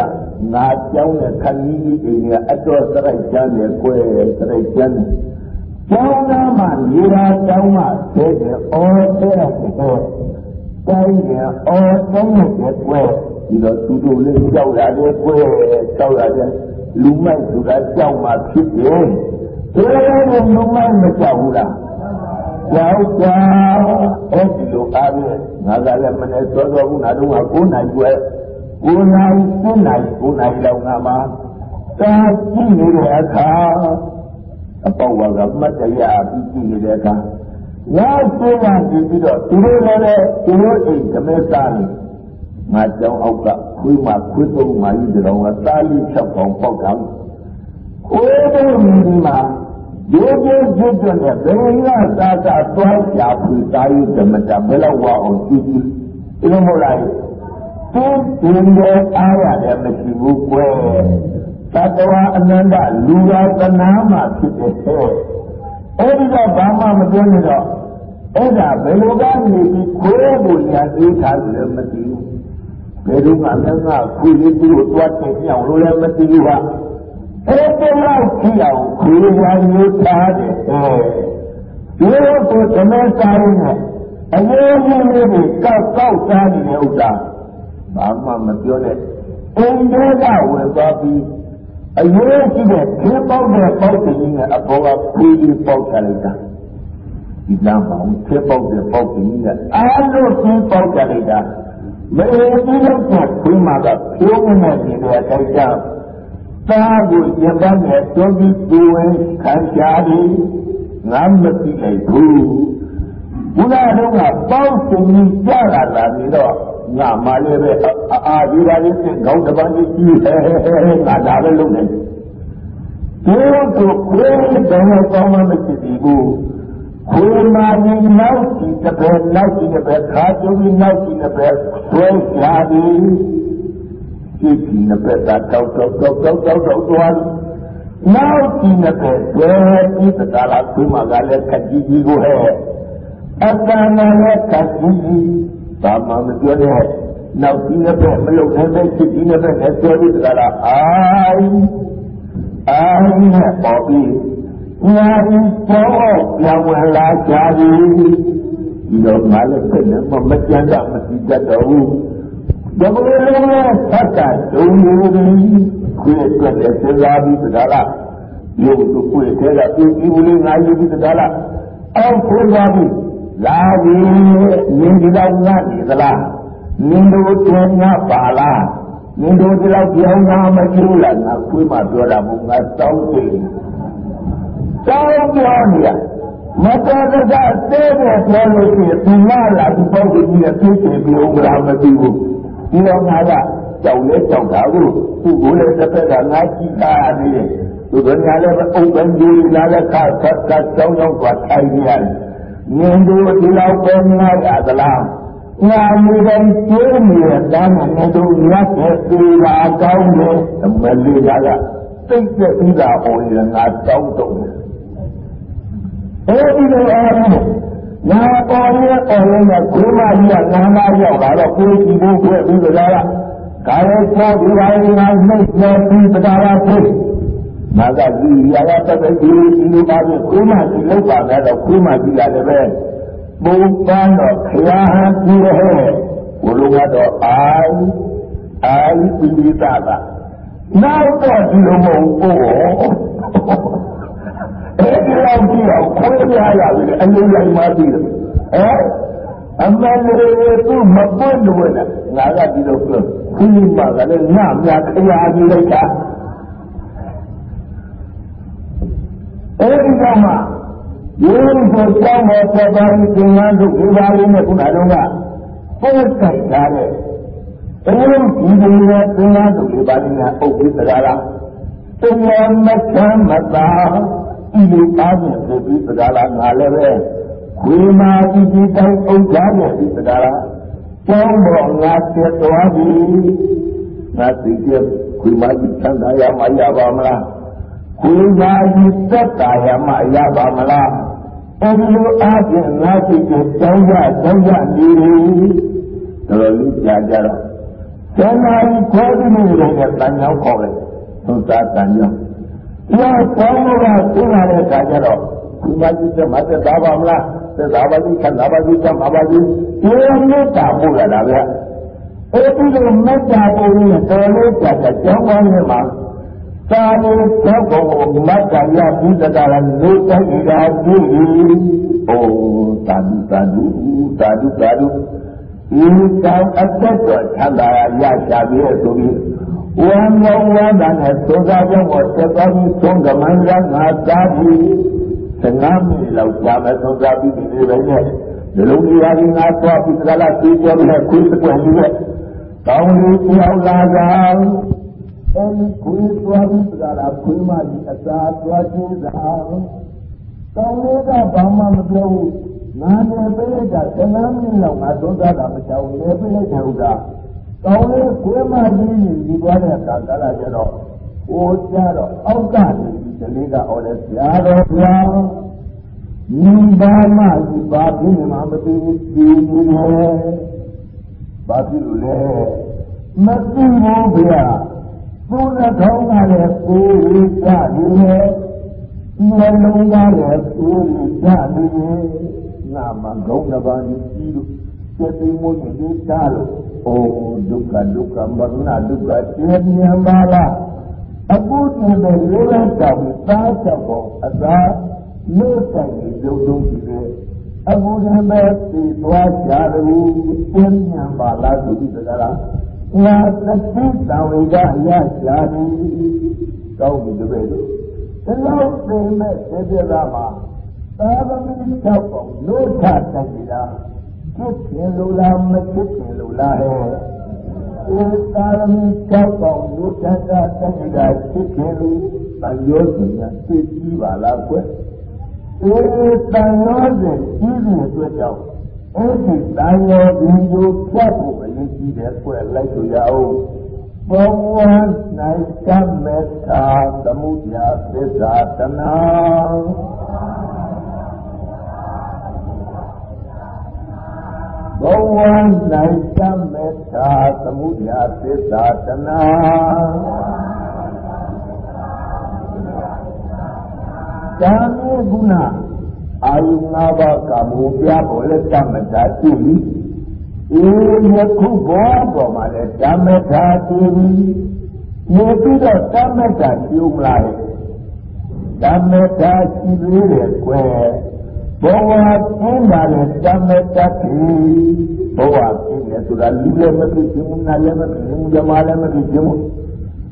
ငါကြောင်းတဲ့ခဏီကြီးအိမ်ကအတော်စရိုက်ကျမ်းနဲ့ကွဲစရိုက်ကျမ်းကျောင်းသားမှနေရာကျောင်းမှတဲ့တဲ့အော်တဲ့တဲ့တိုင်းကအော်တဲ့ကွဲဒီတော့သူတို့လည်းကြောက်ရတယ်ကွဲကြောက်ရတယ်လူမိုက်ဆိုတာကြောက်မှဖြစ်တယ်ဒီလိုလူမိုက်မကြောက်ဘူးလား ကြောက်ကြအဲ့ဒီလိုအားဖြင့်ငါကလည်းမနဲ့စောစောကနာတော့9နိုင်ကျွဲကိုယ်နိုင်စိတ်နိုင်ကိုယ်နိုင်လောက်ငါမှာတာကြည့်နေတဲ့အခါအပေါဝါကမတ်တရားပြီးကြည့်နေတဲ့အခါငါဆိုးရပြီးတော့သူတို့လည်းသူတို့အိမ်ဓမေသားနေငါကြောင်းအောက်ကခွေးမှခွေးသုံးမှကြီးတော်ကသားလေး၆ပေါင်ပေါက်တာခွေးတို့မြင်မှာ ဒီလိုကျွတ်တဲ့ဘယ်ရသာသာသွားကြဖွေသားရဓမ္မတာဘယ်လောက်ဝအောင်ကြည့်ကြည့်ဒီလိုမဟုတ်လားသူဒီလိုအားရတယ်မရှိဘူးကွယ်သတ္တဝါအနန္တလူရာသနာမှာဖြစ်တဲ့အဲဒီတော့ဘာမှမပြောနေတော့အဲ့ဒါဘယ်လိုကနေပြီးခိုးဖို့ညာအေးထားတယ်မသိဘူးဘယ်လိုမှလည်းငါခွေလေးသူ့ကိုတွားတင်ပြအောင်လို့လည်းမသိဘူးဟာ အဲ့ဒီလောက်ကြည့်အောင်ခွေရာမျိုးထားတယ်အဲဒီလိုကိုသမန်စားရင်းနဲ့အရေးကြီးလေးတွေကောက်ကောက်စားနေတဲ့ဥစ္စာဘာမှမပြောနဲ့အင်းတွေကဝင်သွားပြီးအရေးကြီးတဲ့ခင်းပေါက်တဲ့ပေါက်တင်ကြီးနဲ့အပေါ်ကခွေးကြီးပေါက်ချလိုက်တာဒီလမ်းမှာခင်းပေါက်တဲ့ပေါက်တင်ကြီးနဲ့အားလုံးခင်းပေါက်ချလိုက်တာမအေးကြီးလို့ကခွေးမှာကဖြိုးနေနေတဲ့အတိုင်းကြောင့် သားကိုရင်ပန်းနဲ့တွန်းပြီးပူဝင်ခံရှားပြီးငါမသိလိုက်ဘူးဘုရားတော်ကပေါက်တင်ကြီးကြလာလာပြီးတော့ငါမှလည်းပဲအာဒီပါလေးဖြင့်ခေါင်းတစ်ပန်းကြီးကြီးဟဲဟဲဟဲငါဒါပဲလုပ်နေတယ်ဒီလိုကိုခွေးတော်ကောင်းမှမရှိသေးဘူးခွေးမာကြီးနောက်ကြည့်တစ်ဖက်နောက်ကြည့်တစ်ဖက်ခါကျုံပြီးနောက်ကြည့်တစ်ဖက်ဆွဲရှာသည် ကြည့်ကြည့်တစ်ဖက်ကတောက်တောက်တောက်တောက်တောက်တောက်သွားနောက်ကြည့်တစ်ဖက်ဆွဲပြီးတကားလားခွေးမာကလည်းခက်ကြီးကြီးကိုဟဲ့အတန်လည်းခက်ကြီးကြီးဘာမှမပြောနဲ့နောက်ဒီနှစ်ဘက်မလုံနိုင်တဲ့စိတ်ဒီနှစ်ဘက်နဲ့ပြောပြီးတလားအာအာနဲ့ပေါ်ပြီးညာပြီးတော့ပြောင်းဝင်လာကြပြီဒီတော့ငါလည်းပြည့်နေမမကြမ်းတာမသိတတ်တော့ဘူး ဒီလိုလုံးနဲ့သတ်တာဒုံလူကြီးခွေအတွက်လည်းစဉ်းစားပြီးတလားရုပ်တို့ခွေထဲကပြင်းပြီးလေးငါယူပြီးတလားအောက်ခွေသွားပြီးလာပြီနင်ဒီလောက်ငါနေသလားနင်တို့တင်ငါပါလားနင်တို့ဒီလောက်ပြောင်းငါမကြည့်လားငါခွေးမှပြောတာမဟုတ်ငါတောင်းတယ်တောင်းပြောနေရမတော်တဆတဲ့တဲ့ပြောလို့ရှိရင်ဒီနာလာဒီပေါ့ကြီးနဲ့သိချင်ပြီးဥက္ကရာမသိဘူး ဒီတော့ငါကကြောက်လဲကြောက်တာကိုသူ့ကိုလည်းတစ်ဖက်ကငါကြည့်တာနေတယ်သူကညာလည်းအုပ်ပန်းကြီးလာလည်းခါခတ်ခတ်ကြောင်းကြောင်းကထိုင်နေရတယ်မြင်သူဒီလောက်ပဲငါရသလားငါလူတိုင်းကျိုးနေတဲ့တန်းနဲ့တို့မြတ်ရဲ့သေတာကောင်းတယ်အမလေးကသိတဲ့ဥဒါဟောရင်ငါတောင်းတုံးတယ်အဲဒီလိုအားဖြင့် ငါပေါ်ရဲ့ပေါ်ရဲ့ကကိုမကြီးကငါးပါးရောက်လာတော့ကိုယ်ကြည့်ဖို့ဖွဲ့ပြီးကြလားကာယသောဒီပါရင်ငါနှိမ့်နေပြီးပဒါရာဖြစ်မာကကြီးရာရတတ်တဲ့ဒီဒီလိုပါပြီးကိုမကြီးလောက်ပါမယ်တော့ကိုမကြီးရတယ်ပဲပုံပန်းတော့ခရာဟန်ပြီးရဲဘုလိုကတော့အာအာပိပိသတာနောက်တော့ဒီလိုမဟုတ်ဘူး အဲဒီလောက်ကြည့်အောင်ခွဲပြားရပြီအလုံးလိုက်မှပြီးတယ်အဲအမှန်တကယ်သူမပွင့်လို့လေငါကဒီလိုပြောခွင်းမှာကလည်းညမြခရာကြီးလိုက်တာအဲဒီကမှရိုးကိုကြောင်းပေါ်ပေါ်ပါပြီးသင်္ကန်းတို့ဒီပါလေးနဲ့ခုနကတော့ကပို့ကြိုက်ထားတဲ့အဲဒီဒီလိုနဲ့သင်္ကန်းတို့ဒီပါလေးနဲ့အုပ်ပြီးသလားလားသင်္ကန်းမချမ်းမသာ ဤလိုအားဖြင့်ပို့ပြီးသလားလားငါလည်းပဲဝိမာတိဒီတိုင်းအုပ်ထားတဲ့ဒီသလားလားကျောင်းပေါ်ငါကျက်သွားပြီငါသိကျခွေမာတိချမ်းသာရမရပါမလားခွေမာတိသက်သာရမရပါမလားအဲဒီလိုအားဖြင့်ငါစိတ်ကိုတောင်းရတောင်းရနေတယ်တော်တော်လေးကြာကြတော့ဇန်နဝါရီခေါ်ပြီးနေတဲ့တန်ကြောင်းခေါ်လိုက်သုသာတန်ကြောင်း ဒီတော့ဘောင်းကသိလာတဲ့အခါကျတော့ဒီမကြီးကမသက်သာပါမလားသက်သာပါကြီးခန္ဓာပါကြီးကမပါကြီးဒီလိုမေတ္တာပို့လာတာဗျအဲဒီလိုမေတ္တာပို့ရင်တော်လို့ကြာကြာကျောင်းကောင်းနေမှာသာမန်သောဘုံမတ္တရဘုဒ္ဓတာရလို့တိုက်ရာကြည့်။အိုသာဓုသာဓုသာဓုသာဓုဒီတောင်အသက်တော်ချမ်းသာရရှာပြီးဆိုပြီး ဝမ်းမောဝမ်းသာနဲ့သုံးစားကြောင့်ကိုသက်သွားပြီးသုံးကမန်းကငါသားပြီး15မိနစ်လောက်ကြာမယ်သုံးစားပြီးဒီနေ့ပဲနဲ့ဒီလိုကြီးရာကြီးငါသွားပြီးသလားပြေးကြောပြီးခွေးစပွင့်ပြီးတော့ကောင်းလေးပြောင်းလာကြအဲဒီခွေးသွားပြီးသလားခွေးမကြီးအသာသွားကြည့်တာကောင်းလေးကဘာမှမပြောဘူးငါလည်းပြိလိုက်တာ15မိနစ်လောက်ငါသုံးစားတာမချောင်းလည်းပြိလိုက်တယ်ဥစ္စာ ကောင်းလေးခွေးမကြီးဒီသွားတဲ့အခါကလာကြတော့ဟိုကြတော့အောက်ကနေဒီလေးကအော်လဲဆရာတော်ဘုရားမိဘာမဒီဘာဖြစ်နေမှာမသိဘူးဒီနေတယ်ဘာဖြစ်လို့လဲမသိဘူးဗျာဘုရားကောင်းကလည်းကိုယ်ရကြနေတယ်နှလုံးသားလည်းကိုယ်ရကြနေတယ်ငါမဂုံးတစ်ပါးကြီးလို့စေတိမို့ဒီတာလို့ အိုဒုက္ခဒုက္ခမရဏဒုက္ခကျေမြန်ပါလားအခုဒီလိုလေးလိုက်တော့သားချက်ပေါ်အသာလို့တိုင်ရုပ်လုံးရှိတယ်အခုဒီမဲ့ဒီသွားကြတယ်ပြင်းမြန်ပါလားသူဒီစကားလားငါသတိတံဝေကရရှာသည်ကောင်းပြီတပည့်တို့ဒီလောက်သိမဲ့သေပြတာမှာသာသမီ၆ပုံလို့ထတိုက်ကြတာ ဖြစ်ခင်လို့လားမဖြစ်ခင်လို့လားဟဲ့ဒီသာသမီ၆ပုံလို့ထတိုက်ကြတာဖြစ်ခင်လို့တန်ရောစင်ကသိကြည့်ပါလားကွဒီတန်ရောစင်ကြီးတဲ့အတွက်ကြောင့်အဲ့ဒီတန်ရောဒီလိုဖြတ်ဖို့အရေးကြီးတယ်ကွလိုက်ဆိုရအောင်ဘဝ၌ကမေတ္တာသမုဒ္ဒရာသစ္စာတနာ ဘဝ၌ကမေတ္တာသမုဒ္ဒရာသစ္စာတနာကာမေဂုဏအာယုငါးပါးကာမုပြပေါ်လက်တမတာရှိပြီအေးယခုဘောပေါ်မှာလဲဓမ္မတာရှိပြီနေပြီးတော့ဓမ္မတာရှိုံလာရဲ့ဓမ္မတာရှိသေးတယ်ကွယ် ဘောဝကျင်းပါလေဓမ္မတာရှိဘောဝကျင်းတယ်ဆိုတာလူလည်းမဖြစ်ဘူးနာလည်းမဖြစ်ဘူးဇမားလည်းမဖြစ်ဘူး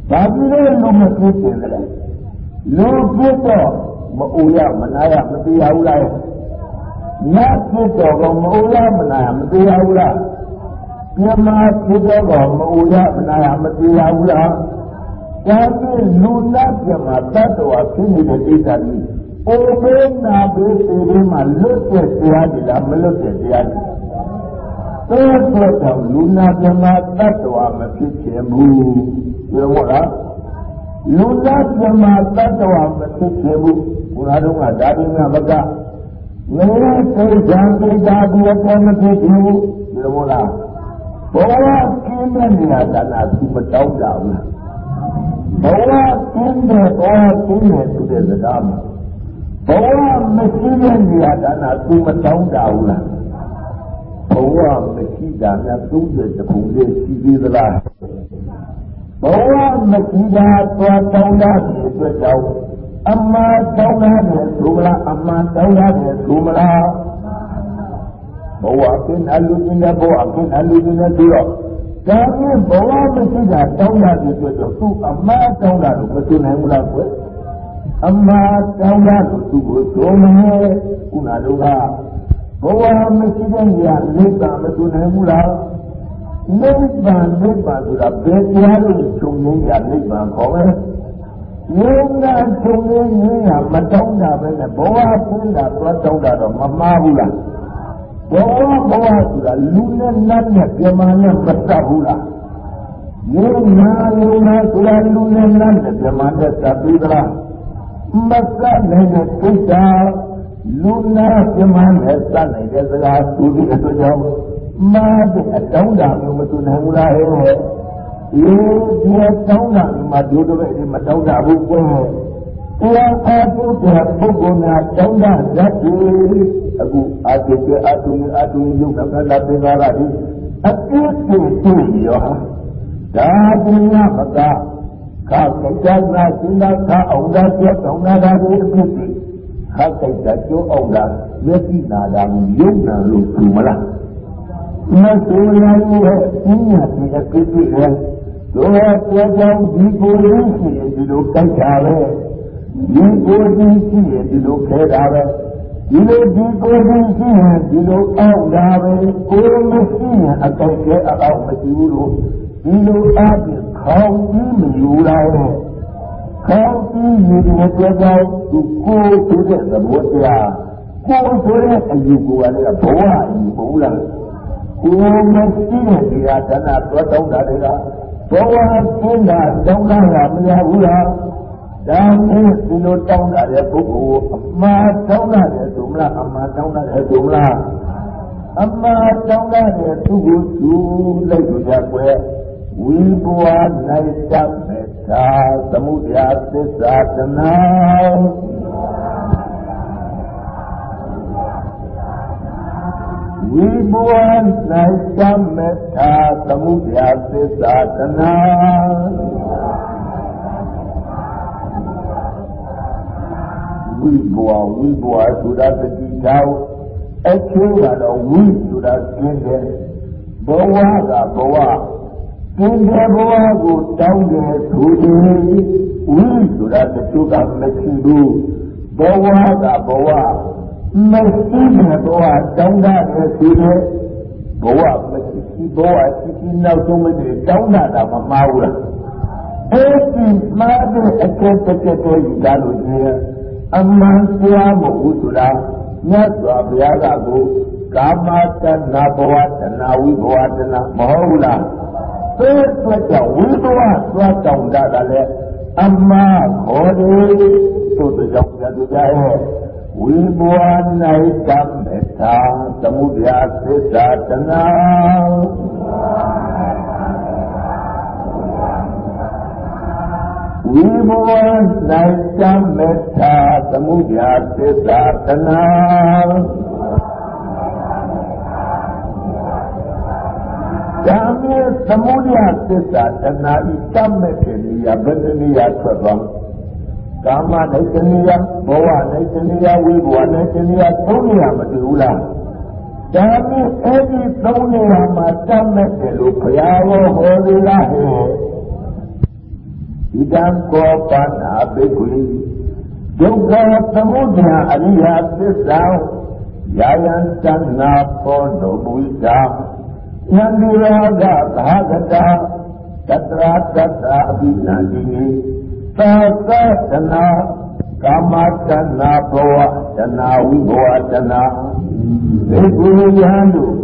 ဘာဖြစ်လို့လူမဖြစ်တယ်လဲလူဖြစ်တော့မအိုရမနာရမတရားဘူးလားနတ်ဖြစ်တော်ကမအိုရမနာရမတရားဘူးလားပြမဖြစ်တော်ကမအိုရမနာရမတရားဘူးလားဒါဖြင့်လူနာပြမတတ်တော်ဖြစ်နေတဲ့ဒိဋ္ဌာ ကြီးအိုဘေးနာဘေးပေဒီမှာလွတ်တဲ့တရားကြီးလားမလွတ်တဲ့တရားကြီးသောသောတောင်လူနာပြမတတ်တော်မဖြစ်ချင်ဘူးပြောမို့လားလူသားပြမတတ္တဝမဖြစ်ချင်ဘူးဘုရားတော်ကဒါဒီနာမကငရေသိဇံသိတာဒီအပေါ်မဖြစ်ဘူးဒီလိုလားဘဝကင်းတဲ့နေရာတနာသူမတောင်းတာဘူးဘဝကင်းတဲ့ဘဝကင်းတဲ့သူတဲ့စကားမှာ ဘဝမရှိတဲ့နေရာတနာသူမတောင်းတာဘူးလားဘဝမရှိတာများ30တခုလေးရှိသေးသလားဘဝမရှိတာသွားတောင်းတာဒီအတွက်ကြောင့်အမှားတောင်းရတယ်ဆိုမလားအမှားတောင်းရတယ်ဆိုမလားဘဝကင်းအလူကြီးနဲ့ဘဝကင်းအလူကြီးနဲ့ဆိုတော့ဒါကြီးဘဝမရှိတာတောင်းတာဒီအတွက်တော့သူ့အမှားတောင်းတာလို့မဆိုနိုင်ဘူးလားကွယ် အမှားတောင်းတာလို့သူ့ကိုဆိုမယ်ခုနတုန်းကဘဝမရှိတဲ့နေရာလိပ်တာမဆိုနိုင်ဘူးလားနိဗ္ဗာန်နိဗ္ဗာန်ဆိုတာဘယ်တရားလို့ခြုံငင်းရနိဗ္ဗာန်ခေါ်မယ်။ယုံနာခြုံငင်းရမတောင်းတာပဲနဲ့ဘဝဆင်းတာသွားတောင်းတာတော့မမှားဘူးလား။ဘဝဘဝဆိုတာလူနဲ့နတ်နဲ့ပြမနဲ့မတတ်ဘူးလား။ယုံနာယုံနာဆိုတာလူနဲ့နတ်နဲ့ပြမနဲ့တတ်ပြီလား။ မတတ်နိုင်တဲ့ကိစ္စလူနာပြမနဲ့တတ်နိုင်တဲ့စကားသူဒီအတွက်ကြောင့်မာတဲ့အတောင်းတာမျိုးမတူနိုင်ဘူးလားဟဲ့ဒီဒီတောင်းတာမှာဒုဒပဲဒီမတောင်းတာဘူးကွယ်တရားအားထုတ်တဲ့ပုဂ္ဂိုလ်များတောင်းတာဇတ်ဒီအခုအာတိကေအတုမအတုယုတ်ကလာပင်လာတာဒီအတိတ်ကိုသိရောဟာဒါပညာမက ခါကိစ္စနာစိနာခါအောင်တာပြောတောင်းတာတွေအဖြစ်ခါကိစ္စကျိုးအောင်တာမျက်စိနာတာကိုယုံနာလို့ဆိုမလားမဆိုးနိုင်ရဲ့ပညာဒီအကိစ္စရဲ့တို့ရဲ့ကြောင့်ဒီကိုရင်းရှိရင်ဒီလိုကြိုက်တာပဲဒီကိုရင်းရှိရင်ဒီလိုခဲတာပဲဒီလိုဒီကိုရင်းရှိရင်ဒီလိုအောက်တာပဲကိုမရှိရင်အကြိုက်ကျအောက်မရှိဘူးလို့ဒီလိုအားဖြင့် ခေါင်းကြီးမယူလာရဲ့ခေါင်းကြီးယူတဲ့ကြောင့်သူကိုယ်ဆိုတဲ့သဘောတရားကိုယ်ဆိုတဲ့အယူကိုယ်ကလည်းဘဝအယူမဟုတ်လားကိုယ်မရှိတဲ့ဒီဟာတဏှာသွားတောင်းတာတွေကဘဝကျင်းတာတောင်းတာမရဘူးလားဒါနဲ့ဒီလိုတောင်းတာတဲ့ပုဂ္ဂိုလ်အမှားတောင်းတာတဲ့ဆိုမလားအမှားတောင်းတာတဲ့ဆိုမလားအမှားတောင်းတာတဲ့သူ့ကိုသူလိုက်လို့ကြွယ် ဝိဘဝနိုင်တတ်မေသာသမှုတရားသစ္စာတနာဝိဘဝနိုင်တတ်မေသာသမှုတရားသစ္စာတနာဝိဘဝဝိဘဝဆိုတာတတိတောက်အချိုးကတော့ဝိဆိုတာကျင်းတယ်ဘဝကဘဝ ကျင်းတဲ့ဘဝကိုတောင်းတယ်ဆိုရင်ဝိဆိုတာတချို့ကမရှိဘူးဘဝကဘဝမရှိတဲ့ဘဝတောင်းတာတယ်ဆိုရင်ဘဝမရှိဘဝရှိရှိနောက်ဆုံးမတည်းတောင်းတာတာမမှားဘူးလားအဲ့ဒီမှားတဲ့အကျက်တစ်ချက်တော့ယူတာလို့ပြောရအမှန်တရားမဟုတ်ဆိုတာမြတ်စွာဘုရားကကိုကာမတဏဘဝတဏဝိဘဝတဏမဟုတ်လား သိတဲ့ကြောင့်ဝိဘဝသွားတောင်းတာကလည်းအမှန်ခေါ်တယ်သို့ကြောင့်ပြတ်ကြရဲ့ဝိဘဝ၌တမေသာသမှုတရားသစ္စာတနာဝိဘဝ၌တမေသာသမှုတရားသစ္စာတနာ ဒါမျိုးသမှုတရားသစ္စာတနာဤတမဲ့တဲ့နေရာဘယ်တနေရာထွက်သွားကာမနဲ့တဏှာဘဝနဲ့တဏှာဝိဘဝနဲ့တဏှာသုံးနေရမတူဘူးလားဒါမျိုးအဲ့ဒီသုံးနေရမှာတတ်မဲ့တယ်လို့ဘုရားဟောဟောလေလားဟဲ့ဣဒံကောပနာဘေကွေဒုက္ခသမုဒယအရိယသစ္စာယာယံသဏ္နာဘောနုဝိတာ ယန္တိရောဂသာဂတာတတရာတတ္တာအဘိနန္တိသာသတနာကာမတနာဘဝတနာဝိဘဝတနာသေကုယံတို့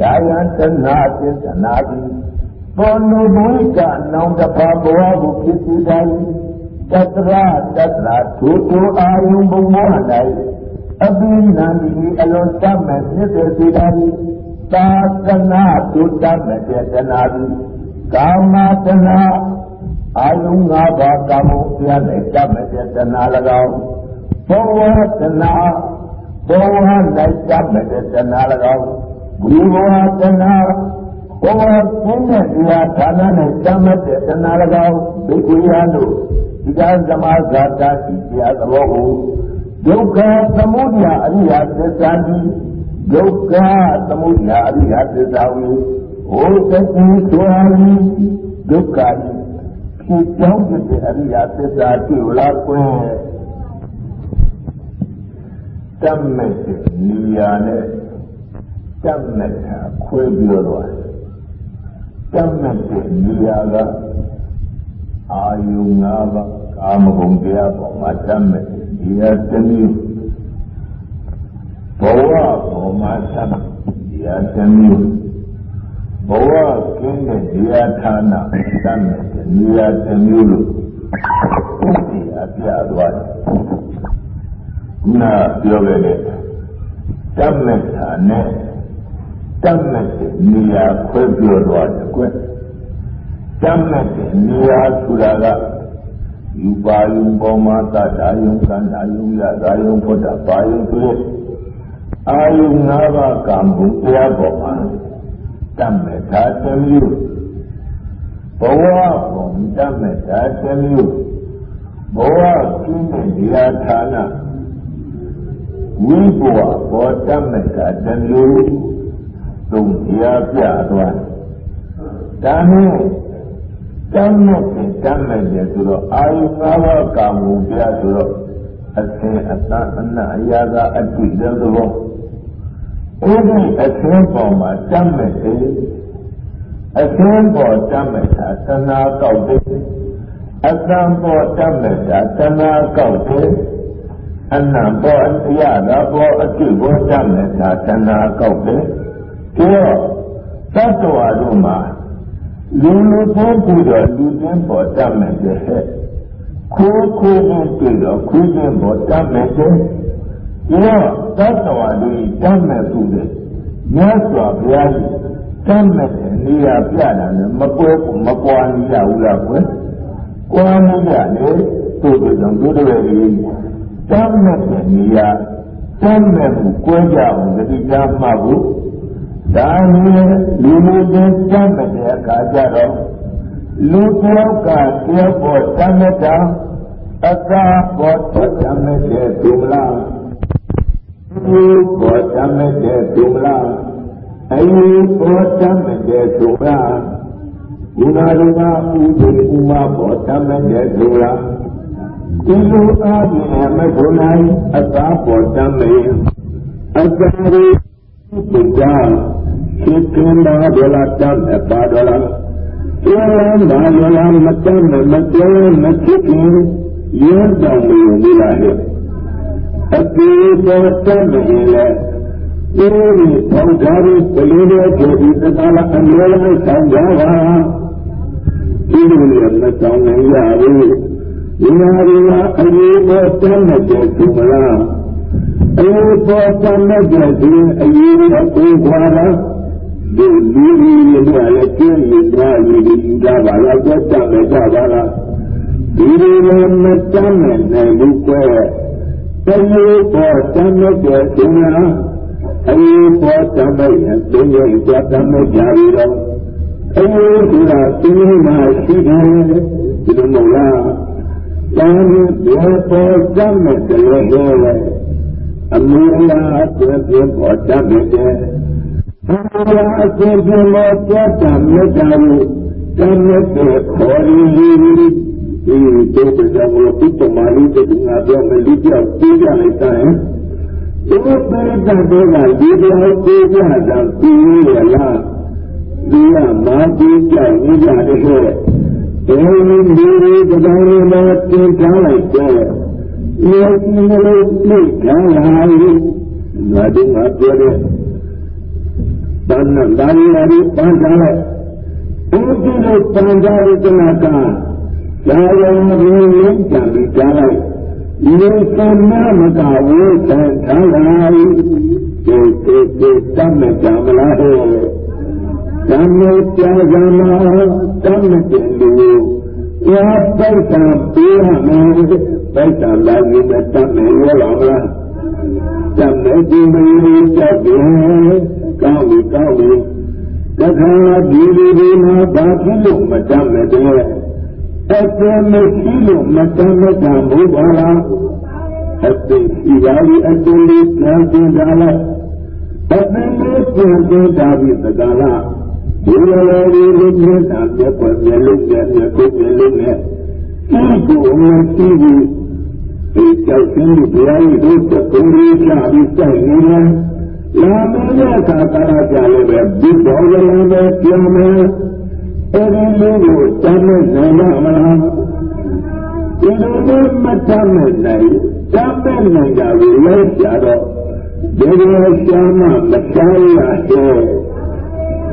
ယာယံတနာစေတနာတိဘောနုဘိကနောင်တပါဘဝကိုဖြစ်စေတိုင်းတတရာတတရာထိုထိုအာယုံဘုံမောဟ၌အဘိနန္တိအလွန်တတ်မဲ့ဖြစ်စေစေတိုင်း သာသနာတို့တတ်မဲ့တဲ့တနာတိကာမတနာအာယုံ၅ပါးကာမုတရားနဲ့တတ်မဲ့တဲ့တဏှာ၎င်းဘောဝတဏှာဘောဝ၌တတ်မဲ့တဲ့တဏှာ၎င်းဝိဘောတဏှာဘောဝသင်တဲ့တရားဌာနနဲ့တတ်မဲ့တဲ့တဏှာ၎င်းဒိဋ္ဌိယတို့ဒီကသမာဇာတာရှိတရားသဘောကိုဒုက္ခသမုဒယအရိယသစ္စာတိ ဒုက္ခသမုဒယအရိယသစ္စာဝေဟောသတိဆိုဟာဒုက္ခဒီကြောင့်ဖြစ်တဲ့အရိယာသစ္စာတွေ့လားကွယ်တတ်မဲ့နေရာနဲ့တတ်မဲ့တာခွဲပြောတော့တတ်မဲ့နေရာကအာယုငါးပါးကာမဂုဏ်တရားပေါ်မှာတတ်မဲ့နေရာတစ်မျိုး ဘဝပေါ်မှာတတ်နေရာတစ်မျိုးဘဝကင်းတဲ့နေရာဌာနတတ်မဲ့နေရာတစ်မျိုးလို့ဒီအပြာသွားတယ်ခုနပြောခဲ့တဲ့တတ်မဲ့ဌာနဲ့တတ်မဲ့နေရာခွဲပြောသွားတယ်ကွတတ်မဲ့နေရာဆိုတာကယူပါယုံပေါ်မှာတတ္တာယုံကန္တာယုံရတာယုံဘုဒ္ဓပါယုံဆိုတဲ့ အာယုံ၅ပါးကံဘုရားပေါ်မှာတတ်မဲ့ဓာတ်တစ်မျိုးဘဝပုံတတ်မဲ့ဓာတ်တစ်မျိုးဘဝကျင်းတဲ့ဒီဟာဌာနဝိဘဝဘောတတ်မဲ့ဓာတ်တစ်မျိုးဘသုံးတရားပြသွားဒါနဲ့တမ်းမဲ့တယ်တမ်းမဲ့တယ်ဆိုတော့အာယုငါးပါးကာမုပြဆိုတော့အသင်အတန်အနအရာကအတိတဲ့သဘော အဲ့ဒီအသင်ပေါ်မှာတမ်းမဲ့တယ်အသင်ပေါ်တမ်းမဲ့တာသနာကောက်တယ်အတန်ပေါ်တမ်းမဲ့တာသနာကောက်တယ်အနံပေါ်အရာသာပေါ်အတိပေါ်တမ်းမဲ့တာသနာကောက်တယ်ဒီတော့သတ္တဝါတို့မှာလူလူပေါ်ပြီးတော့လူချင်းပေါ်တတ်မယ်တဲ့ခိုးခိုးချင်းတွေ့တော့ခိုးချင်းပေါ်တတ်မယ်တဲ့ ဒီတော့သတ္တဝါတွေတတ်မယ်သူတဲ့မြတ်စွာဘုရားကြီးတတ်မယ်တဲ့နေရာပြတာနဲ့မပွဲမကွာနေရဘူးလားကွယ်ကွာနေကြလေသူ့တို့ကြောင့်တို့တွေကြီးတတ်မယ်တဲ့နေရာတတ်မယ်ကိုကွဲကြအောင်တတိယမှဖို့ဒါနဲ့လူလူချင်းတတ်တဲ့အခါကျတော့လူတယောက်ကတယောက်ပေါ်တတ်မဲ့တာအသာပေါ်တတ်မဲ့တဲ့ဒုမလား ဘောဓမ္မတဲ့ဒုမလားအယုဘောဓမ္မတဲ့ဒုမလားဂုဏရုံကဥဒေဥမဘောဓမ္မတဲ့ဒုမလားဒီလိုအားဖြင့်မဂုဏိအသာဘောဓမ္မေအတ္တရိပုဒ္ဒါသိက္ခာဒေါ်လာတတ်ပါဒေါ်လာကျေလမ်းပါရလားမတတ်မတတ်မချစ်ခင်ရင်းတောင်မျိုးနေလာရဲ့ အပြေပေါ်တတ်နေလေဒီလိုပေါင်းထားပြီးဘယ်လိုလဲဒီသက္ကလာအမြဲတမ်းဆောင်ကြပါဒီလိုလည်းမဆောင်နိုင်ရဘူးဒီနာရီကအရေးပေါ်တတ်နေတယ်သူမလားအရေးပေါ်တတ်နေတယ်ဒီအရေးကိုခွာတာဒီလူကြီးတွေလည်းကျင်းနေတာယူကြပါလားကြက်ကြမယ်ကြပါလားဒီလိုလည်းမတမ်းနဲ့နိုင်ဘူးကွ ယ်တမျိုးပေါ်တမ်းမဲ့တဲ့ဒီလားအရေးပေါ်တမ်းမဲ့ရင်ဒီရဲ့ကြတမ်းမဲ့ကြပြီးတော့အရေးဆိုတာဒီမှာရှိတယ်ဒီလိုမဟုတ်လားတမ်းရဲ့ပေါ်တမ်းမဲ့တယ်လေအမေလားပြပြပေါ်တမ်းမဲ့တယ်ဘုရားအရှင်ပြမောပြတ်တာမြတ်တာကိုတမ်းမြတ်တဲ့ခေါ်ရည်ဒီတို့တရားကိုပြတ်မာလို့တဲ့ငါပြောမလို့ပြောပြကြလိုက်တာဟဲ့ဒီပရိသတ်တွေကဒီတရားကိုပြတာပြီးရလား ဒီကမာတိကြောင့်နေကြတဲ့ဟဲ့ဒီလိုမျိုးတရားတွေမှာတင်ထားလိုက်တဲ့ဒီလိုမျိုးသိခံရရင်ငါတို့ကပြောတဲ့တဏ္ဍဒါရီရီပန်းကြလိုက်ဘုရားလိုပန်းကြရတဲ့နာက ဒါရောရင်းရင်းကြံပြီးကြားလိုက်ဒီသမမကဝိသံထားလိုက်ဒီဒီဒီတမ်းမကြမလားဟဲ့ဓမ္မကြာဇမတမ်းမတင်လို့ရာပိုက်တာပေးရမယ်ပိုက်တာလာပြီးတမ်းမရောလာမလားတမ်းမဒီမလို့ကြောက်တယ်ကောင်းပြီကောင်းပြီတခါဒီဒီဒီမှာဘာဖြစ်လို့မတတ်မတဲ့ အပေမရှိလို့မတတ်မတတ်ဘူးပါလားအပေရှိပါလိအတူလေးပြန်ပြန်ကြလားအပေလေးပြန်ပြန်ကြပြီသက္ကလာဒီလိုလေးလေးပြန်တာပြက်ွက်ပြလုံးပြက်ပြက်ကိုပြလုံးနဲ့ဒီကိုမရှိဘူးဒီကြောက်ရှင်ဘုရားကြီးတို့ကကိုယ်ကြီးချပြီးစိုက်နေတယ်လာမင်းရဲ့အခါကာလကြလည်းပဲဒီဘောရလည်းပဲပြောမယ် အဲဒီလိုကိုတမ်းမဲ့နိုင်ရမလားဒီလိုမျိုးမတမ်းမဲ့နိုင်တမ်းမဲ့နိုင်ကြပြီလဲကြတော့ဒီလိုရှာမမရှားရတဲ့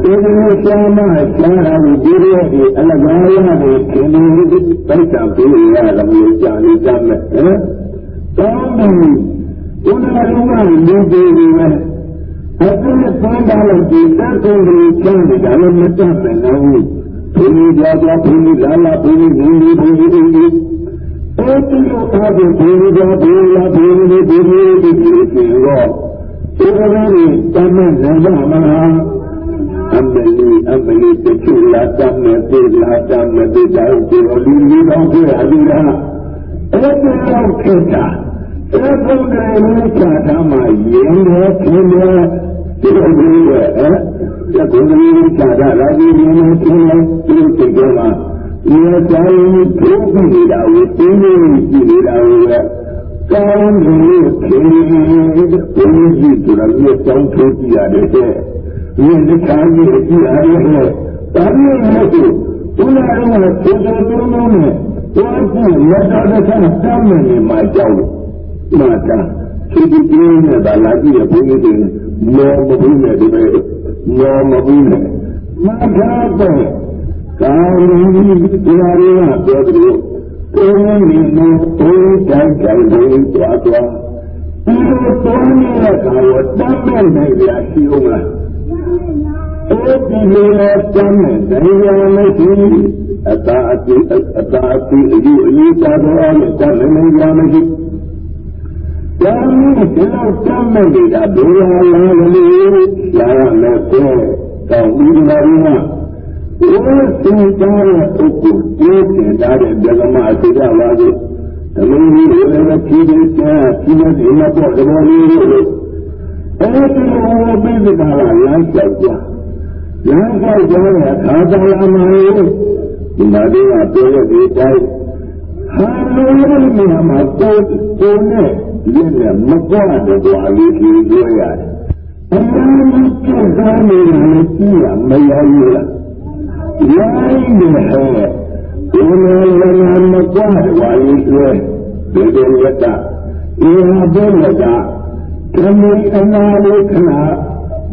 ဒီလိုရှာမရှားတာဒီလိုဒီအလကားရတယ်ခင်ဗျာပိုက်တာပြေးရတယ်မျိုးကြာနေတမ်းမဲ့ဟမ်တောင်းတယ်ဘုရားလုံးကလူတွေပဲအခုသံဃာလို့ဒီတတ်ကုန်ကိုကျမ်းနေတာလည်းမတတ်မယ်နော် ဘုရားကြာကြာဘုရားလာလာဘုရားနင်းဒီဘုရားဒီဒီအဲဒီလိုအားဖြင့်ဘုရားကြာဘုရားဘုရားဒီဘုရားဒီဒီဒီရောဒီလိုလေးတတ်မယ်လည်းမလားအမလီအမလီတချို့လာတတ်မယ်ပြေလာတတ်မယ်ဒီတိုင်းဒီလိုလူကြီးတော့ပြရသည်လားအဲ့ဒီတော့ဖြစ်တာအဲ့ဒီကလေးချာထားမှရင်းရဲခင်ဗျာဒီလိုမျိုးရဲ့ အဲရကုန်းကြီးချာတာလာပြီးနေနေချင်းလဲဒီလိုစိတ်ထဲမှာဒီအတိုင်းဒုက္ခနေတာကိုသိနေကြည့်နေတာကိုပဲကောင်းလို့ခင်တဲ့ဘုန်းကြီးဆိုတာဒီအကြောင်းထိုးကြည့်ရတယ်တဲ့ဒီလက်ခံကြည့်ကြည့်ရတယ်ဒါမျိုးနဲ့ဆိုဘုရားတော်ကသိသိတုံးတုံးနဲ့တွားကြည့်လက်တော်တစ်ခါတမ်းနေမှာကြောက်လို့မှာတာသူဒီပြင်းနဲ့ဒါလာကြည့်ရဘုန်းကြီးတွေ လောမဘူးနဲ့ဒီမဲ့လောမဘူးနဲ့မှာတာတော့ကာမီဒီရာရီကပြောတယ်ကိုယ်မင်းနဲ့ဘုန်းတိုင်းတိုင်းလေးတွားတွားဒီလိုတွားနေတဲ့ကာဝတမ်းမဲ့နေရရှိအောင်လားအဲ့ဒီလိုနဲ့တမ်းမဲ့တရားမရှိအတာအတိအတာအတိအယူအယူတာတော့လည်းတမ်းမဲ့ရမရှိ ဒါမျိုးဒီလောက်တမ်းမဲ့နေတာဘယ်ဟာလဲလို့လာရမယ်ဆိုတော့ဒီမှာကဘုရားသင်ကြားတဲ့ပုဂ္ဂိုလ်ကိုသင်ကြားတဲ့ဗြဟ္မအစိဒဝါဒဓမ္မကြီးတွေလည်းဖြည်းဖြည်းချင်းဖြည်းဖြည်းနဲ့ပေါ့ဓမ္မကြီးတွေအဲဒီလိုပြည့်စုံလာလမ်းကြောက်ကြလမ်းကြောက်ကြတဲ့အခါကျလာမှဒီမှာဒီကပြောရတဲ့တိုင်းဟာလို့ဒီမှာကိုယ်ကိုယ်နဲ့ ဒီနဲ့မကွာတဲ့ဘဝလေးကြီးပြောရတယ်အမှန်ကြီးကျစားနေတယ်ကြည့်ရမရဘူးလားရိုင်းနေဟဲ့ဒီလိုလည်းမကွာဝါရေးဆွဲဒီလိုရတာဒီဟာဘုရားကဓမ္မအနာလေးခဏ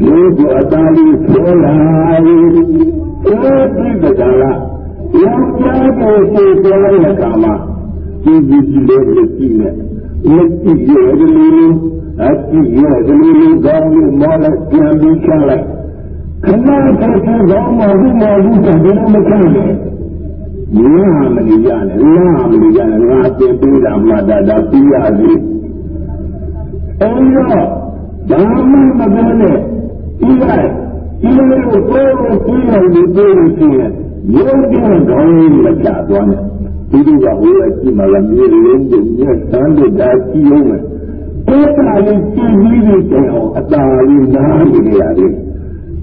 ဒီကိုအတားလေးဆွဲလာအဲဒီတကလားယောက်ျားကိုသိသွားတဲ့အခါမှာဒီဒီဒီလေးကိုကြည့်နေ လက်ကြည့်ရတယ်လို့အကြည့်ရတယ်လို့ကောင်းလို့မောလိုက်ပြန်ပြီးချလိုက်ခဏခဏကောင်းမှဘူးမဘူးဆိုတော့မခံနဲ့မင်းဟာမနေရနဲ့လာမနေရနဲ့ငါအပြင်ပေးတာမှတာဒါပြရစီအဲဒီတော့ဒါမှမပြောနဲ့ဒီလိုက်ဒီလိုကိုကိုယ်ကိုကြည့်လိုက်ပြီးပြောလို့ရှိရင်ရုပ်ပြန်ကောင်းမချသွားနဲ့ ဒီလိုကဟိုအကြည့်မှလည်းမြေလုံးကိုမြတ်ဆန်းတဲ့ဒါကြည့်အောင်အဲ့ဒါလေးကြည့်ပြီးတဲ့အောင်အတားလေးနားနေရတယ်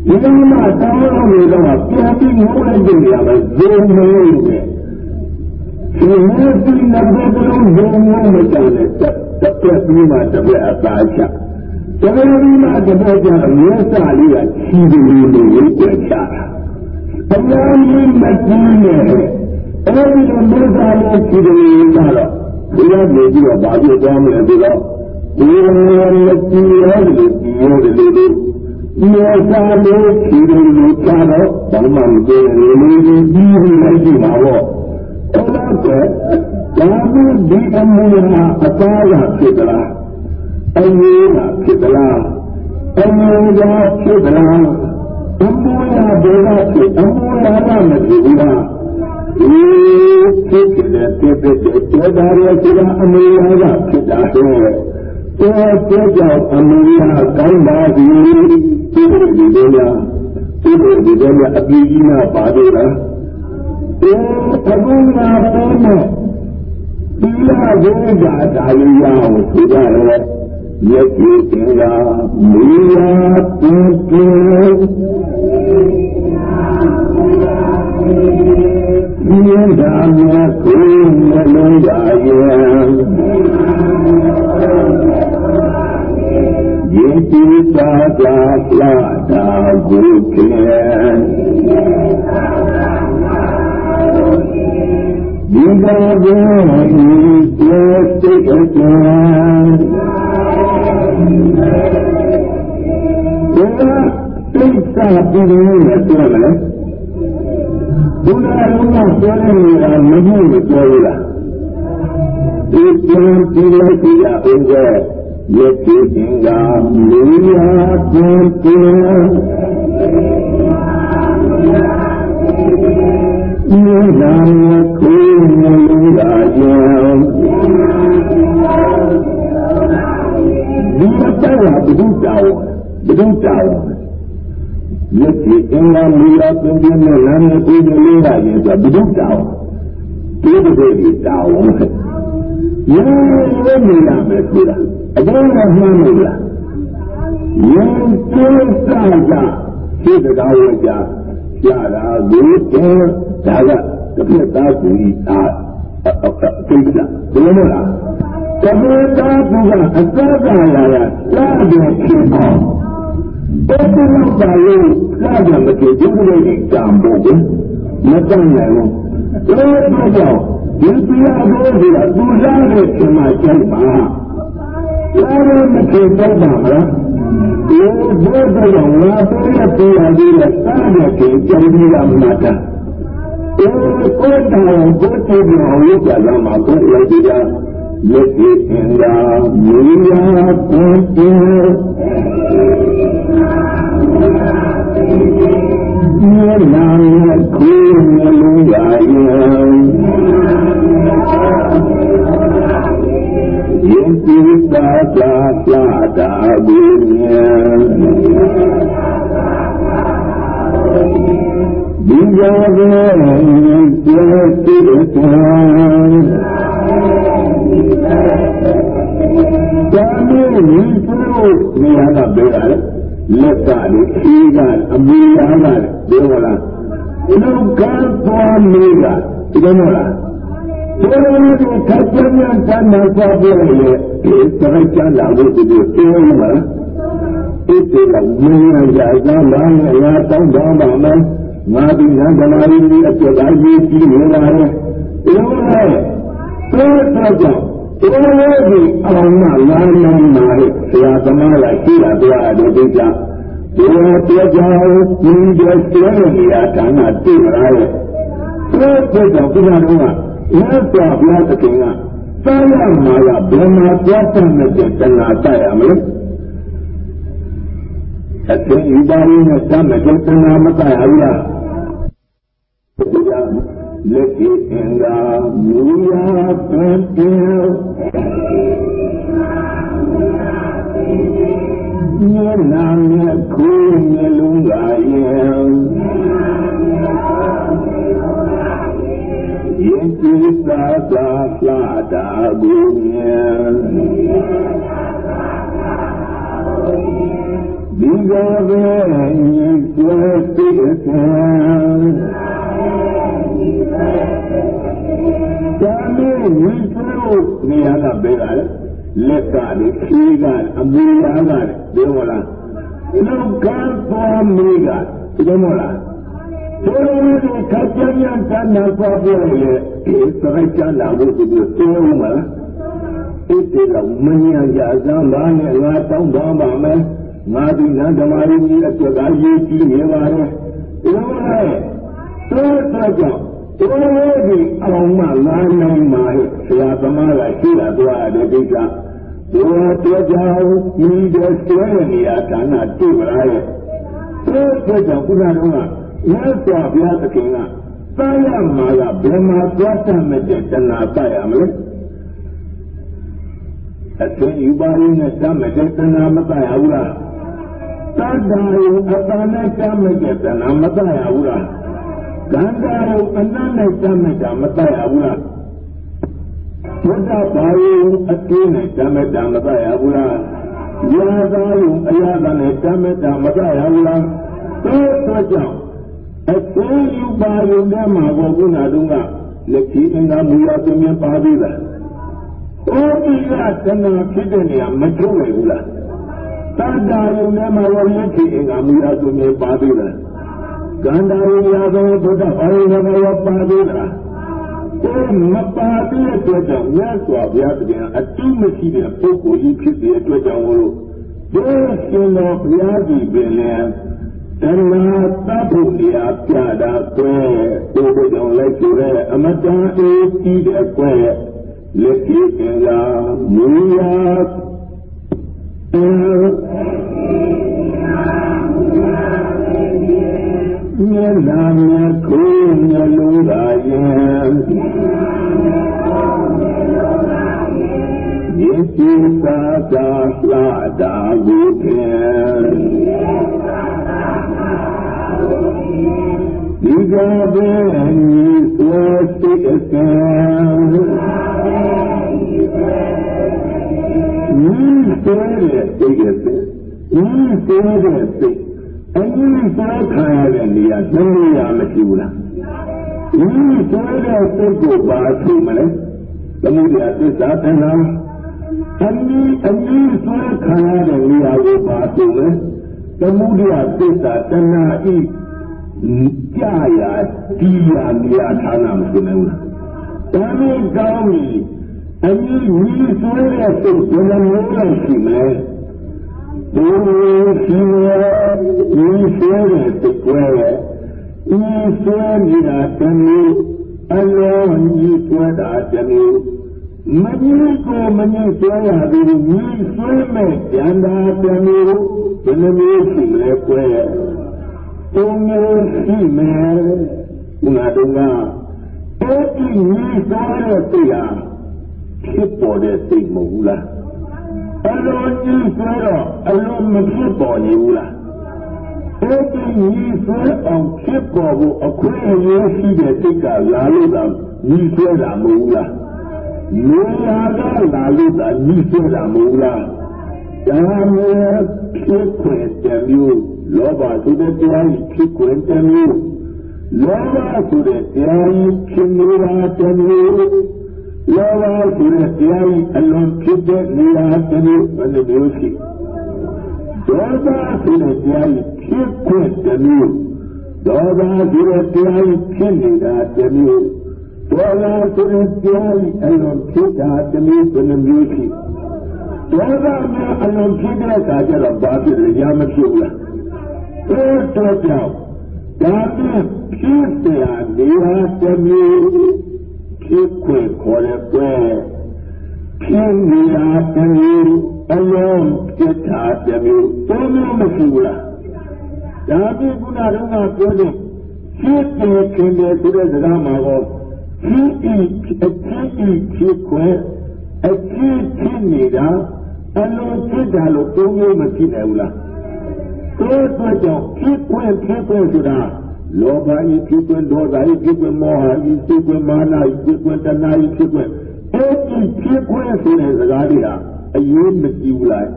ဒီလိုမှတောင်းလို့နေတော့ပြန်ပြီးငိုးလိုက်ကြရမယ်ဇုံမေးတယ်ဒီလိုဒီနဘယ်လိုဇုံမေးမကြတဲ့တက်တက်ပြီးမှတပည့်အသားချတပည့်ပြီးမှတပည့်ကြအမျိုးစားလေးကချီးတယ်လို့ပြောချတာအများကြီးမကြည့်နဲ့ အဲဒီလိုမျိုးသားလေးချီးတယ်လို့ကတော့ဘုရားနေပြီးတော့ဗာပြသွားမယ်ဆိုတော့ဒီလိုမျိုးကြည့်ရတယ်ကြည့်ရတယ်လို့မြေစာလေးဖြီးလို့လို့ကြားတော့ဘာမှမပြောရင်လေးလေးပြီးပြီးလိုက်ကြည့်ပါတော့အဲ့ဒါကဒါမှဒီအမှုဟာအသားကဖြစ်သလားအငြိကဖြစ်သလားအငြိကဖြစ်သလားအမှုရာဘယ်ကဖြစ်အမှုရာကမဖြစ်ဘူးလားဒီ ဖြစ်တဲ့ဖြစ်တဲ့တဲ့ဒါရဆိုတာအမှုရာကဖြစ်တာဟဲ့တော့တဲ့ကြောင့်အမှုရာကောင်းပါသည်ဒီလိုဒီလိုများဒီလိုဒီလိုများအပြည့်ကြီးနာပါတော့လားဒီအခုနာပေါ်မှာဒီလာဘုရားဒါရရအောင်ဆိုကြရဲယတိတင်လာမေယာတုကေ ဒီဒါမြတ်ကိုမလုံးပါရဲ့ယေတိသာသာလာတာဘုခေဒီကဘုရားဤစေတိအကျံဘုရားသိစာပြီးလို့ပြောမလဲဘု ရားလုံးဝပြောနေတာမဟုတ်လို့ပြောရတာဒီပြန်ပြီးလိုက်ကြအောင်ကယတိသင်္ကာလူယာပြန်ပြန်ဒီနာမကိုမလူလာကြောင်းဒီမတော်ဘုဒ္ဓတောင်းဘုဒ္ဓတော င်းယတိသင်္ကာလူယာပြန်ပြန်နဲ့နာမကိုမလူလာရင်ဆိုဘုဒ္ဓတောင်းဒီလိုတွေတောင်းရိုးရိုးနေရမယ်ဆိုတာအကျဉ်းကမှန်းလို့လားယုံကျိုးစားကြစိတ်တရားဝကြရတာကိုတဲဒါကတစ်ဖက်သားကိုအားကိစ္စဘယ်လိုလဲတစ်ဖက်သားကအစကားလာရလာတယ်ဖြစ်အောင် အဲ့ဒီလောက်ပါလို့လာကြမကြည့်ဘူးလေကံဖို့မတတ်နိုင်ဘူးဒါကြောင့်ဒီတရားကိုဒီကသူလာတဲ့ချိန်မှာကျိုက်ပါလာရမကြည့်တော့ပါမလားဒီဘုရားကငါပေါ်ရပြရသေးတဲ့စားရတဲ့ကြံပြီးရမှာတာဒီကိုယ်တော်ကိုယ်တည်းကိုလို့ကြာလာမှာကိုယ်လိုက်ကြလက်ရှိအင်္ဂါမြေယာပုံတင်မြေနာမြေကိုယ်မျိုးရာယေယတိသာသာသာတာဘုရားဒီကြောင့်ကျေတိတံ သာမေဝိသုနေရာကဘေးက လက်ကလည်းခီးကအမူအရာကလည်းပြောလားဒီလိုကံသွားမေးကဒီလိုမလားဒီလိုမျိုးခက်ကြမ်းတမ်းနာသွားပြရဲ့ဒီစရိုက်ကြလာလို့ဒီလိုပြောမှာဒီတေကမင်းရရာဇာလာရာတောင်းတော်ပါမယ်ငါဒီနန္ဒနာရီအကျက်အကြီးကြီးနေလာတယ်ဒီလိုလေသိတော့ကြောင့် ဒီလိုကြီးအောင်မလာနေမှာလေဆရာသမားကရှိတာတရားအတူတူကြဒီလိုပြောကြအောင်ဒီတဲ့ကျဲနေရဌာနတွေ့လာရဲ့သိတော့ကြောင့်ဒီလိုတော့မြတ်စွာဘုရားသခင်ကသာရမာရဘယ်မှာကြွတ်တဲ့တဏှာတိုက်ရမလဲအသင်ဤပါရင်းနဲ့သမ်းမဲ့တဏှာမတိုက်ရဘူးလားလက်ရှိ အင်္ဂါမူယာပန်တေညနာမြခုမျက်လုံးကရဲ့ယင်တိသာသာလာ တာဘုရားဒီကဘေးဆွေတိသံသာမေဝိသုနေရာကဘေးကလက်ကလည်းခီးကအမူအရာကလည်းပြောလားလောကသွားမေးကဒီလိုမလားဒီလိုမျိုးခက်ကြမ်းတမ်းနာသွားပြရဲ့ဒီစရိုက်ကြလာဖို့ဒီလိုပြောမှာဒီတေကမညာရာဇံဘာနဲ့ငါတောင်းပါပါမယ်ငါဒီနန္ဒမာရီကြီးအကျက်ကရေးကြည့်နေပါတယ်ဒီလိုလေသိတော့ကြောင့် ဒီလိုကြီးအောင်မလာနိုင်မှာဆရာသမားကရှိတာသွားတဲ့ကိစ္စဒီလိုတရားကြောင့်ဒီတဲ့ဆွဲနေရဌာနတွေ့မလားရဲ့သိတော့ကြောင့်ခုနကမြတ်စွာဘုရားသခင်ကသာရမာရဘယ်မှာသွားတတ်မဲ့တဲ့တဏှာပတ်ရမလဲအသင်ယူပါရင်းနဲ့တတ်မဲ့တဲ့တဏှာမပတ်ရဘူးလားတတ္တယအတ္တနဲ့တတ်မဲ့တဲ့တဏှာမပတ်ရဘူးလား ကံတာယအနတ်နဲ့တတ်မဲ့တာမပတ်ရဘူးလားဘုဒ္ဓဘာယအကျိုးနဲ့တတ်မဲ့တာမပတ်ရဘူးလားယာသာယအရာသာနဲ့တတ်မဲ့တာမပတ်ရဘူးလားသို့သောကြောင့်အသိယူပါရုံနဲ့မှာဘောကုနာတုံးကလက်ချီအင်္ဂါမူရပြင်းပြပါသေးလား။ဩဒီကတဏှာဖြစ်တဲ့နေရာမကျုံးနိုင်ဘူးလား။တဏှာရုံနဲ့မှာဘောလက်ချီအင်္ဂါမူရပြင်းပြပါသေးလား။ ကန္တာရုံရာသောဘုဒ္ဓဘာယနာမရောပါသေးလား။အဲမပါသေးတဲ့အတွက်ကြောင့်မြတ်စွာဘုရားတရားအတုမရှိတဲ့ပုဂ္ဂိုလ်ကြီးဖြစ်တဲ့အတွက်ကြောင့်လို့ဒီရှင်တော်ဘုရားကြီးပင်လည်းတဏှာတပ်ဖို့နေရာပြတာကွဲဒီလိုကြောင့်လိုက်ဆိုတဲ့အမတန်အေးကြီးတဲ့ကွဲလက်ကြည့်ကြလားမူယာ မျက်နာမျက်ခုမျက်လုံးသာရဲ့ယေစီသာသာလာတာဘုရားဒီကဘေးဤသေတိအကံဤသေတဲ့သိရတဲ့ဤဆိုးတဲ့စိတ် အညီစားခံရတဲ့နေရာနှနေရမရှိဘူးလားဒီဆိုးတဲ့စိတ်ကိုပါထုမလဲသမုဒ္ဒရာသစ္စာတဏှာအညီအညီစားခံရတဲ့နေရာကိုပါထုမလဲသမုဒ္ဒရာသစ္စာတဏှာဤကြာရာဒီရာနေရာဌာနမရှိဘူးလားဒါမျိုးကောင်းပြီအညီညီဆိုးတဲ့စိတ်ဘယ်လိုမျိုးလဲရှိမလဲ ဒီရှိရဒီဆွဲတဲ့တကွဲဒီဆွဲနေတာတမျိုးအလုံးကြီးဆွဲတာတမျိုးမကြီးကိုမကြီးဆွဲရသည်ကြီးဆွဲမဲ့ကျန်တာတမျိုးဘယ်နှမျိုးရှိလဲကွဲသုံးမျိုးရှိမယ်ငါတို့ကအဲ့ဒီကြီးဆွဲတဲ့တရားဖြစ်ပေါ်တဲ့စိတ်မဟုတ် ဘူးလားအလိုကြီးဆွဲတော့အလိုမဖြစ်ပေါ်နေဘူးလားအဲ့ဒီကြီးဆွဲအောင်ဖြစ်ပေါ်ဖို့အခွင့်အရေးရှိတဲ့စိတ်ကလာလို့တော့ကြီးဆွဲတာမဟုတ်ဘူးလားလူလာကလာလို့တော့ကြီးဆွဲတာမဟုတ်ဘူးလားဒါမျိုးဖြစ်ခွင့်တမျိုးလောဘဆိုတဲ့တရားကြီးဖြစ်ခွင့်တမျိုးလောဘဆိုတဲ့တရားကြီးဖြစ်နေတာတမျိုး လောဘဆိုတဲ့တရားကြီးအလွန်ဖြစ်တဲ့နေရာတစ်မျိုးဘယ်လိုမျိုးရှိဒေါသဆိုတဲ့တရားကြီးဖြစ်ခွင့်တစ်မျိုးဒေါသဆိုတဲ့တရားကြီးဖြစ်နေတာတစ်မျိုးဒေါသဆိုတဲ့တရားကြီးအလွန်ဖြစ်တာတစ်မျိုးဘယ်လိုမျိုးရှိဒေါသများအလွန်ဖြစ်တဲ့အခါကျတော့ဘာဖြစ်လဲရမဖြစ်ဘူးလားအဲတော့ကြောင့်ဒါနဲ့ဖြစ်တဲ့နေရာတစ်မျိုး ဖြစ်ခွင့်ခေါ်တဲ့ပွဲဖြစ်နေတာတမျိုးအလုံးဖြစ်တာတမျိုးသုံးမျိုးမရှိဘူးလားဒါပြီးခုနတုန်းကပြောတဲ့ဖြစ်တယ်ခင်တယ်ဆိုတဲ့စကားမှာတော့ဖြစ်ဤအဖြစ်ဤဖြစ်ခွင့်အဖြစ်ဖြစ်နေတာအလုံးဖြစ်တာလို့သုံးမျိုးမရှိနိုင်ဘူးလားကိုယ်အတွက်ကြောင့်ဖြစ်ခွင့်ဖြစ်ခွင့်ဆိုတာ လောဘဤဖြစ်ခွင့်ဒေါသဤဖြစ်ခွင့်မောဟဤဖြစ်ခွင့်မာနဤဖြစ်ခွင့်တဏှာဤဖြစ်ခွင့်အဲ့ဒီဖြစ်ခွင့်ဆိုတဲ့စကားတွေဟာအရေးမကြီးဘူးလား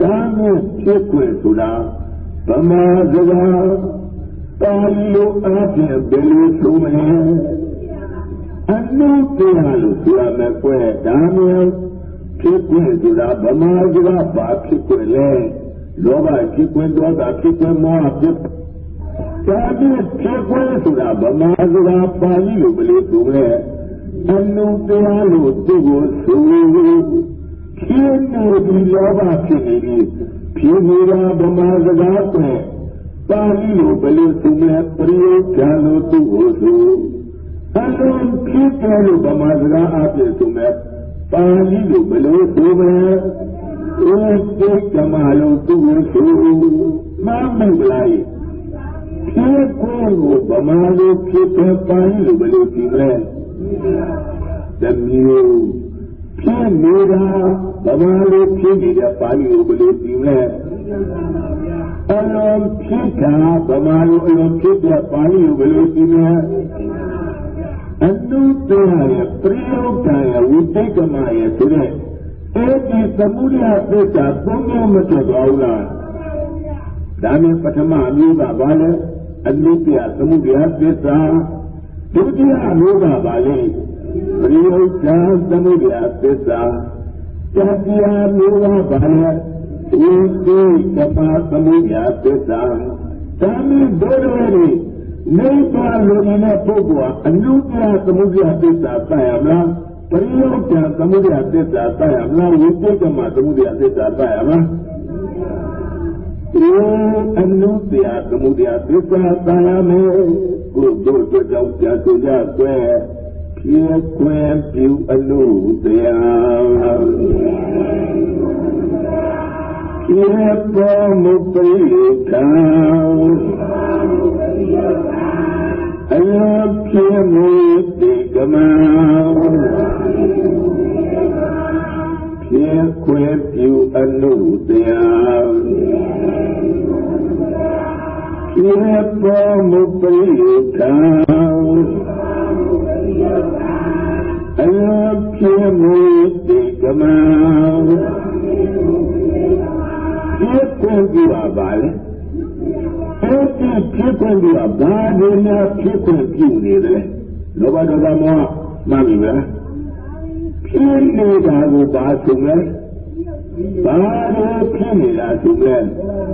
ဒါမျိုးဖြစ်ခွင့်ဆိုတာဗမာစကားတာလိုအပြင်ဘယ်လိုဆိုမလဲအနုတရားလို့ဆိုရမယ်ကွယ်ဒါမျိုးဖြစ်ခွင့်ဆိုတာဗမာစကားဘာဖြစ်ခွင့်လဲလောဘဖြစ်ခွင့်ဒေါသဖြစ်ခွင့်မောဟဖြစ် ဒါပြီးဖြစ်ခွင့်ဆိုတာဗမာစကားပါဠိလိုဘယ်လိုဆိုလဲအနုတရားလို့သူ့ကိုဆိုဖြစ်နေဒီလောဘဖြစ်နေပြီဖြစ်နေတာဗမာစကားပဲပါဠိလိုဘယ်လိုဆိုလဲပရိယဇာလို့သူ့ကိုဆိုအလုံးဖြစ်တယ်လို့ဗမာစကားအပြည့်ဆိုမဲ့ပါဠိလိုဘယ်လိုဆိုမလဲဧကိကမလို့သူ့ကိုဆိုမှန်မလား ဖြစ်ကိုဗမာလိုဖြစ်တဲ့ပိုင်းလိုဘယ်လိုကြည့်လဲတမျိုးဖြစ်နေတာဗမာလိုဖြစ်နေတဲ့ပိုင်းလိုဘယ်လိုကြည့်လဲအလုံးဖြစ်တာဗမာလိုအလုံးဖြစ်တဲ့ပိုင်းလိုဘယ်လိုကြည့်လဲအနုတ္တရပရိယုတ်တရဝိတိတ်ကမရဆိုတဲ့အဲ့ဒီသမုဒယသစ္စာသုံးမျိုးမထွက်သွားဘူးလားဒါနဲ့ပထမအမျိုးကဘာလဲ အနုတ္တသမုဒယသစ္စာဒုတိယအမျိုးကဘာလဲပရိယုတ်တသမုဒယသစ္စာတတိယအမျိုးကဘာလဲဝိသိကမသမုဒယသစ္စာဒါမျိုးဒုရဝရီနိဗ္ဗာန်လိုနေတဲ့ပုဂ္ဂိုလ်ဟာအနုတ္တသမုဒယသစ္စာသိရမလားပရိယုတ်တသမုဒယသစ္စာသိရမလားဝိသိကမသမုဒယသစ္စာသိရမလား ဒီအနုတ္တသမုဒယသစ္စာသိရမယ်ကိုယ်တို့တို့ကြောင့်ကြာဆိုကြကွယ်ဖြစ်ခွင့်ပြုအနုတ္တဖြစ်ပေါ်မှုပိဋကအယောဖြစ်မှုတိကမဖြစ်ခွင့်ပြုအနုတ္တ ဖြစ်ပေါ်မှုပိဋကအယောဖြစ်မှုတိကမဖြစ်ဖြစ်ခွင့်ပြုတာပါလေအဲ့ဒီဖြစ်ခွင့်ပြုတာဘာတွေများဖြစ်ခွင့်ပြုနေတယ်လောဘဒေါသမောဟမှန်ပြီလားဖြစ်နေတာကိုဘာဆိုလဲဘာလို့ဖြစ်နေတာဆိုလဲ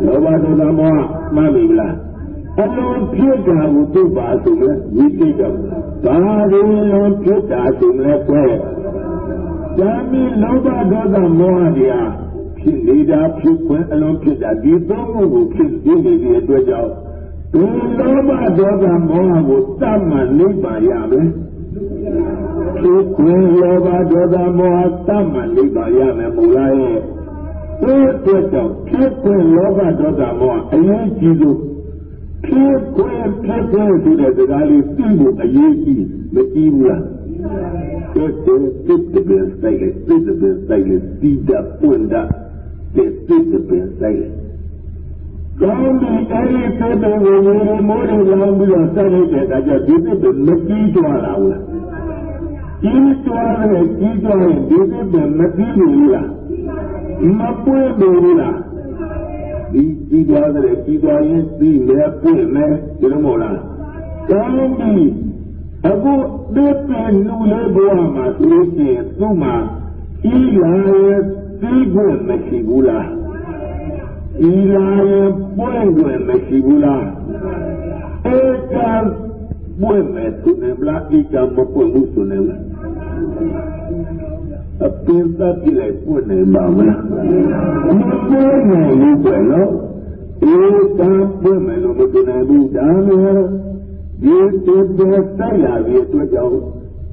လောဘဒေါသမောဟမှန်ပြီလား အလုံးဖြစ်တာကိုသူ့ပါဆိုလဲဝိသိကဘာလို့လုံးဖြစ်တာဆိုလဲကွဲဒါမီလောဘဒေါသမောဟတရားဖြစ်နေတာဖြစ်ခွင့်အလုံးဖြစ်တာဒီသုံးခုကိုဖြစ်နေနေတဲ့အတွက်ကြောင့်ဒီလောဘဒေါသမောဟကိုတတ်မှန်နိဗ္ဗာန်ရမယ်ဖြစ်ခွင့်လောဘဒေါသမောဟတတ်မှန်နိဗ္ဗာန်ရမယ်မဟုတ်လားရဲ့ဒီအတွက်ကြောင့်ဖြစ်ခွင့်လောဘဒေါသမောဟအရေးကြီးလို့ ဖြစ်ခွင့်ဖြစ်ခွင့်ဆိုတဲ့စကားလေးသိဖို့အရေးကြီးမကြီးဘူးလားဖြစ်တဲ့ဖြစ်တဲ့စိတ်လေးဖြစ်တဲ့စိတ်လေးဒီတပွင့်တာတဲ့ဖြစ်တဲ့စိတ်လေးကောင်းပြီအဲဒီဖြစ်တဲ့ဝင်ဝင်မိုးတွေလောင်းပြီးတော့ဆက်လိုက်တဲ့အခါကျဒီဖြစ်တဲ့မကြီးကြွလာဘူးလားကြီးကြွတယ်ကြီးကြွရင်ဒီဖြစ်တဲ့မကြီးဘူးလားမပွင့်ဘူးလား ဒီကြီးသွားတဲ့ကြီးသွားရင်ပြီးမယ်ပြည့်မယ်ဒီလိုမဟုတ်လားကောင်းပြီအခုဒီပင်လူလေးဘဝမှာသူလို့ရှိရင်သူ့မှာဤလာရဲ့ပြီးခွင့်မရှိဘူးလားဤလာရဲ့ပွင့်ခွင့်မရှိဘူးလားအဲကံပွင့်မယ်သူနေဗလားဤကံမပွင့်ဘူးသူနေလား အပင်သတ်ပြလိုက်ပွင့်နေပါမလားမပွင့်နိုင်ဘူးပဲနော်အေးတန်ပွင့်မယ်လို့မပြောနိုင်ဘူးဒါမျိုးဒီတည်းတည်းတိုက်လာပြီးအတွက်ကြောင့်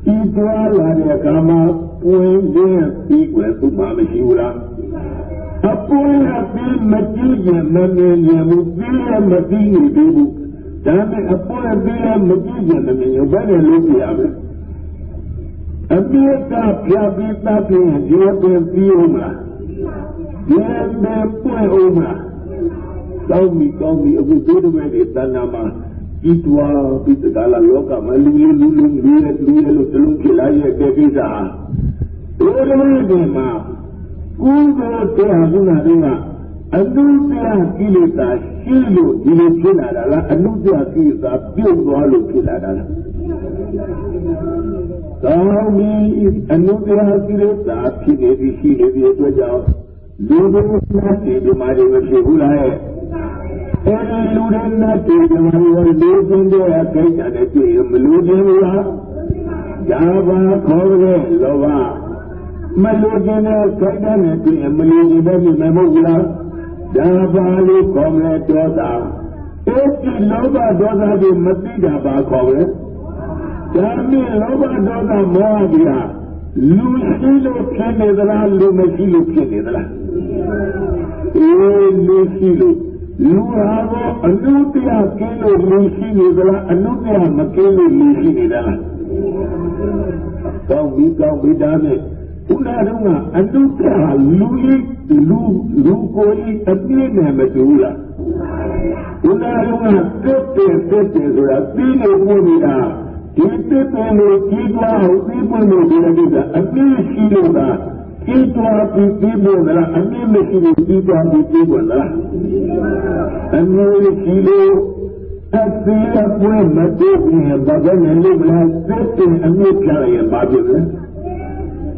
ဒီတွားလာတဲ့အခါမှာပွင့်ရင်းပြီးွယ်သူမှမရှိဘူးလားအပွင့်အပြီးမကြည့်ရင်မမြင်ရင်ဘူးပြီးရမသိနေဘူးဒါပေမဲ့အပွင့်ပြီးရမကြည့်ရင်မမြင်ရင်ဘယ်နဲ့လုပ်ပြရမလဲ အပြည့်ကပြပြီးသားပြင်ဒီပင်ပြီးဦးမလားဒီပင်ပွင့်ဦးမလားကောင်းပြီကောင်းပြီအခုဒုဒမဲတွေတဏ္ဍာမှာဤတွာပြီးတကလာလောကမှာလူလူလူလူလူလူလူလို့တလုံးဖြစ်လာရဲ့တဲ့ကိစ္စဟာဒုဒမဲတွေမှာကုသိုလ်တရားကုနာတွေကအတုတရားကိလေသာရှိလို့ဒီလိုဖြစ်လာတာလားအတုတရားကိလေသာပြုတ်သွားလို့ဖြစ်လာတာလား ကောင်းပြီအနုတရားကိလေသာဖြစ်နေပြီရှိနေပြီအတွက်ကြောင့်လူတို့နဲ့ဒီမှာတွေမဖြစ်ဘူးလားအဲဒီလူတွေနဲ့ဒီမှာတွေလူစင်းတဲ့အကိစ္စနဲ့တွေ့ရမလို့ခြင်းလားဒါပါ ဒါပါလို့ခေါ်မဲ့ဒေါသအဲဒီလောဘဒေါသတွေမသိတာပါခေါ်ပဲဒါနဲ့လောဘဒေါသမောဟတွေဟာလူရှိလို့ဖြစ်နေသလားလူမရှိလို့ဖြစ်နေသလားအေးလူရှိလို့လူဟာတော့အနုတ္တရာကင်းလို့လူရှိနေသလားအနုတ္တရာမကင်းလို့လူရှိနေသလားကောင်းပြီကောင်းပြီဒါနဲ့ဘုရားတော်ကအနုတ္တရာလူကြီးလူလူကိုကြီးအပြည့်နဲ့မတူလားဘုရားတော်ကတက်တဲ့တက်တဲ့ဆိုတာပြီးလို့ပြောနေတာ ဒီတစ်ပင်ကိုကြီးပွားအောင်ပြီးပွင့်လို့ဒီလိုကအပြည့်ရှိလို့ကကြီးပွားပြီးပြီးပွင့်လားအပြည့်မရှိလို့ကြီးပွားပြီးပြီးပွင့်လားအမြဲရှိလို့အပြည့်အပွင့်မတည်ဘူးဘာပဲနဲ့လို့မလားတစ်ပင်အမြင့်ပြရရင်ဘာဖြစ်လဲ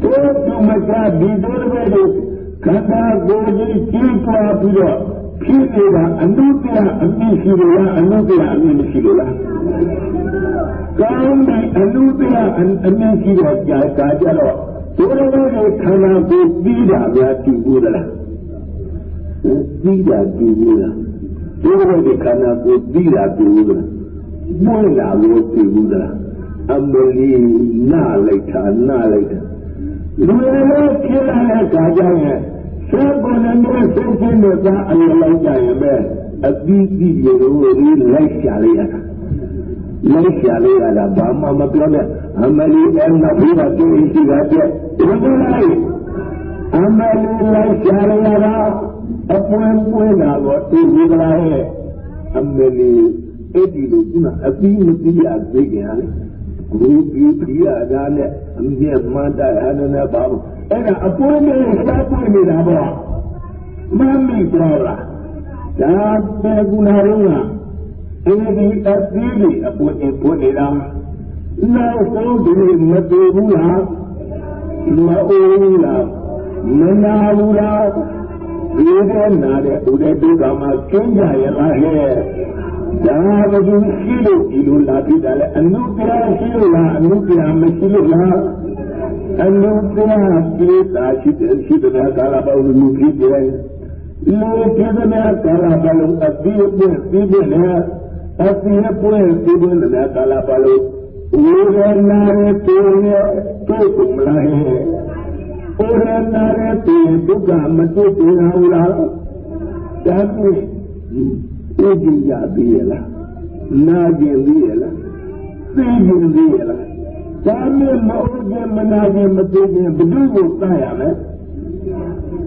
တို့သူမကဒီတို့ပဲခန္ဓာကိုယ်ကြီးကြီးပွားပြီးတော့ ဖြစ်နေတာအနုတ္တရအမြင့်ရှိလို့လားအနုတ္တရအမြင့်မရှိလို့လားကောင်းပြီအနုတ္တရအမြင့်ရှိတဲ့ကြာကာကြတော့ဒုရဝေခန္ဓာကိုပြီးတာများတူဘူးလားပြီးတာတူဘူးလားဒုရဝေခန္ဓာကိုပြီးတာတူဘူးလားမွေးလာလို့တူဘူးလားအမလီနာလိုက်တာနာလိုက်တာလူလည်းဖြစ်လာတဲ့ကာကြရဲ့သေဘုံနဲ့ဆုံးဖြတ်တဲ့အလလိုက်ကြရင် ပဲအပြီးပြီးရိုးရိုးလိုက်ရှာလိုက်ရတာလိုက်ရှာလိုက်ရတာဘာမှမပြောနဲ့အမလီအဲ့နောက်ပြီးတော့သူရှိတာပြည့်ဘယ်လိုလဲအမလီလိုက်ရှာလိုက်ရတာအပွင့်ပွင့်တာတော့သူဒီကလာရဲ့အမလီအဲ့ဒီလိုကုနာ အပြီးမပြီးရသေးကြတယ်ဂရုပြီးပြီးရတာနဲ့အမြဲမှန်တယ်အဲ့ဒါနဲ့ပါဘူးအဲ့ဒါအပွင့်နဲ့ရှားပွင့်နေတာပေါ့မမိတော့လားဒါပေကူနာရုံးကအဲဒီအသီးတွေအပွင့်အပွင့်နေတာနောက်ဆုံးဒီမတူဘူးလားမအိုးဘူးလားမနာဘူးလားဒီတဲ့နာတဲ့ဥဒေတုကမှာကျင်းကြရလားဟဲ့ဒါဘယ်သူရှိလို့ဒီလိုလာပြီးတာလဲအနုတရားရှိလို့လားအနုတရားမရှိလို့လား အနုတရားပြေးတာရှိတယ်ရှိတယ်ကာလပေါင်းလူဖြစ်တယ်လူဖြစ်တဲ့ကာလပေါင်းအပြည့်အပြည့်ပြီးပြီလေအပြည့်အပြည့်ပြီးပြီလေကာလပေါင်းဝိရဏရေတေရဲ့တုတ်မလားဟဲ့ဝိရဏရေတေဒုက္ခမတုတ်ဘူးလားဒါပြီးသိကြရပြီလားနာကျင်ပြီလားသိကျင်ပြီလား ဒါနဲ့မဟုတ်ခြင်းမနာခြင်းမသိခြင်းဘယ်သူကိုသတ်ရမလဲ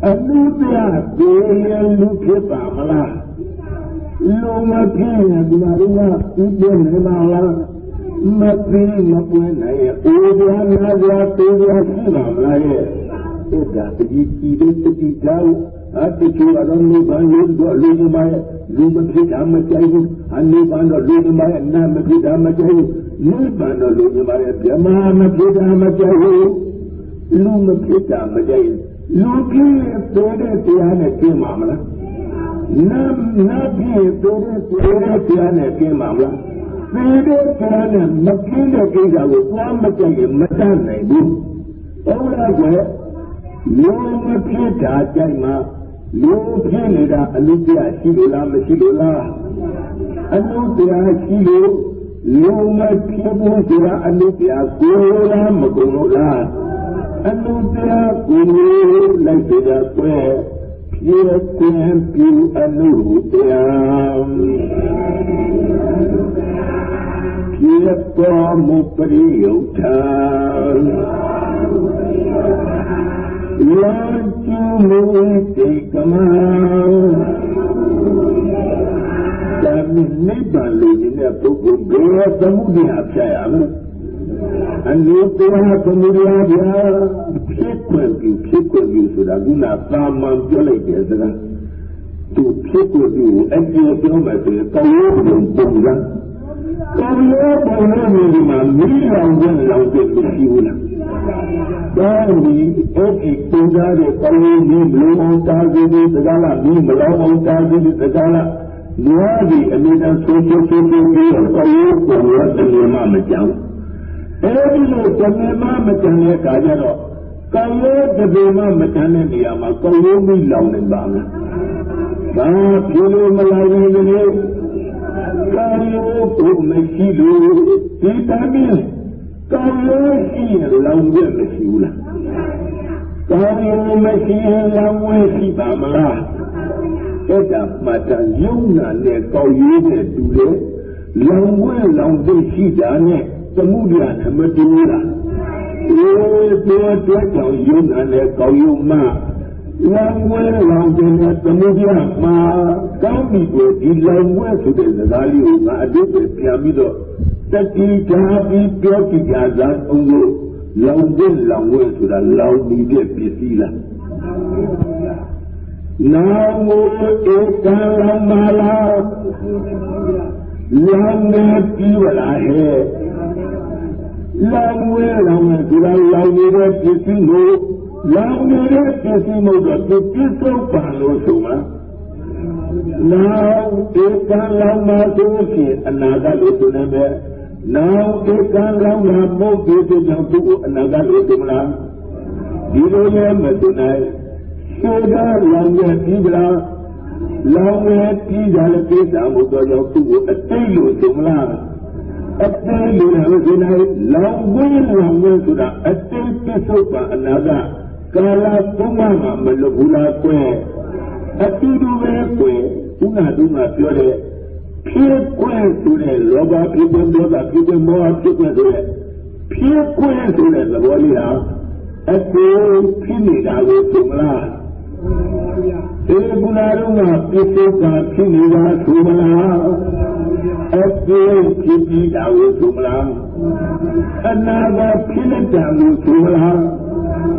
အနုတရားကိုရလူဖြစ်ပါမလားလူမဖြစ်ရင်ဒီမှာတော့ဒီပြနေပါလားမပြီးမပွင့်နိုင်ရဲ့အိုးပြားနာပြားသိပြားရှိပါမလားရဲ့အဲ့ဒါတတိကြည့်တဲ့တတိကြောင့်အတချို့ကတော့လူပန်းလို့တော့လူမရဲ့လူမဖြစ်တာမကြိုက်ဘူးအနိဗ္ဗာန်တော့လူမရဲ့နာမဖြစ်တာမကြိုက်ဘူး နိဗ္ဗာန်တော့လူမရဲ့ဗြဟ္မာမဖြစ်တာမကြိုက်ဘူးလူမဖြစ်တာမကြိုက်ဘူးလူကြီးတဲ့တဲ့တရားနဲ့ကျင်းပါမလားနတ်နတ်ကြီးတဲ့တဲ့တရားနဲ့ကျင်းပါမလားသေတဲ့တရားနဲ့မကျင်းတဲ့ကိစ္စကိုသွားမကြိုက်ရင်မတတ်နိုင်ဘူးဟုတ်လားကွလူမဖြစ်တာကြိုက်မှာလူဖြစ်နေတာအလုတရားရှိလို့လားမရှိလို့လားအလုတရားရှိလို့ अूपया का मोदा अीर की अनूपया खीर पढ़ी यो कमान တရားကိုလိုက်ကြကွယ်ပြေကွင်ပြူအလုတရားပြေတော်မူပရိယုထာလောကျူမူတိကမသာမိနိဗ္ဗာန်လို့နေတဲ့ပုဂ္ဂိုလ်ဘယ်သမှုတရားဖြတ်ရမလဲအနုတ္တရာသမုဒယဗျာဖြစ်ခွင့်ပြုဖြစ်ခွင့်ပြုဆိုတာကသာမန်ပြောလိုက်တဲ့စကားသူဖြစ်ခွင့်ပြုအကျိုးပြောမယ်ဆိုရင်ကောင်းရုံပုံလားကောင်းရုံပုံလို့ဒီမှာမိလောင်တဲ့လောင်တဲ့မရှိဘူးလားဒါဒီအဲ့ဒီပူဇာတဲ့ကောင်းရုံကြီးမလုံးအောင်တားစီတဲ့စကားလားဒီမလုံးအောင်တားစီတဲ့စကားလား လူဟာဒီအမြဲတမ်းဆိုးဆိုးဆိုးဆိုးပြီးတော့ကောင်းရုံပုံရတဲ့မှမကြောက်အဲဒီလိုတမင်မမတန်တဲ့အခါကျတော့ကောင်းရိုးတပင်မမတန်တဲ့နေရာမှာကောင်းရိုးပြီးလောင်နေပါမယ်။ဘာဖြစ်လို့မလာရင်ဒီကောင်းရိုးကိုမရှိလို့ဒီတမင်ကောင်းရိုးရှိရင်လောင်ရမရှိဘူးလား။ကောင်းရိုးမရှိရင်လောင်ဝဲရှိပါမလား။ အဲ့ဒါမှတန်ယုံနာနဲ့ကောင်းရိုးနဲ့တူတယ်။လောင်ဝဲလောင်သိရှိတာနဲ့သမုဒ္ဒရာနဲ့မတူဘူးလားဒီတော့တော့ကြောင့်ယုံနာနဲ့ကောင်းယုံမှလောင်ဝဲလောင်တဲ့သမုဒ္ဒရာမှာကောင်းပြီကိုဒီလောင်ဝဲဆိုတဲ့စကားလေးကိုငါအတိတ်ပြန်ပြီးတော့တတိဓာပြီးပြောကြည့်ကြစားအောင်လို့လောင်တဲ့လောင်ဝဲဆိုတာလောင်ပြီးတဲ့ပစ္စည်းလား နာမောဧကံလောင်မာလားလောင်နေပြီလားဟဲ့လောင်ဝဲလောင်ဝဲဒီလိုလောင်နေတဲ့ပစ္စည်းကိုလောင်နေတဲ့ပစ္စည်းမို့တော့သူပြစ္ဆုတ်ပါလို့ဆိုမှာနောက်ဧကံလောင်မှာဆိုရှင်အနာဂတ်လို့ဆိုနေမယ်နောက်ဧကံလောင်မှာမဟုတ်သေးတဲ့ကြောင့်သူ့ကိုအနာဂတ်လို့ဆိုမလားဒီလိုလည်းမဆိုနိုင် ရှိတာလောင်ရဲ့ပြီးကြလားလောင်ရဲ့ပြီးကြလည်းကိစ္စမို့တော့ကြောင့်သူ့ကိုအတိတ်လို့ဆိုမလားအတိတ်လို့လည်းဒီနေ့လောင်ဝင်းလောင်ဝင်းဆိုတာအတိတ်ပြစ္ဆုတ်ပါအနာကကာလသုံးပါးမှာမလွတ်ဘူးလားကွယ်အတူတူပဲကွယ်ဥနာတုကပြောတဲ့ဖြစ်ကွယ်ဆိုတဲ့လောဘဖြစ်တဲ့ဒေါသဖြစ်တဲ့မောဟဖြစ်တဲ့ဆိုတဲ့ဖြစ်ကွယ်ဆိုတဲ့သဘောလေးဟာအတူဖြစ်နေတာကိုသိမလား ဒီကုလာတို့ကပြစ္ဆုတ်ကဖြစ်နေတာသိမလားအပြေဖြစ်ပြီးတာကိုသိမလားအနာဂတ်ဖြစ်တဲ့တာကိုသိမလား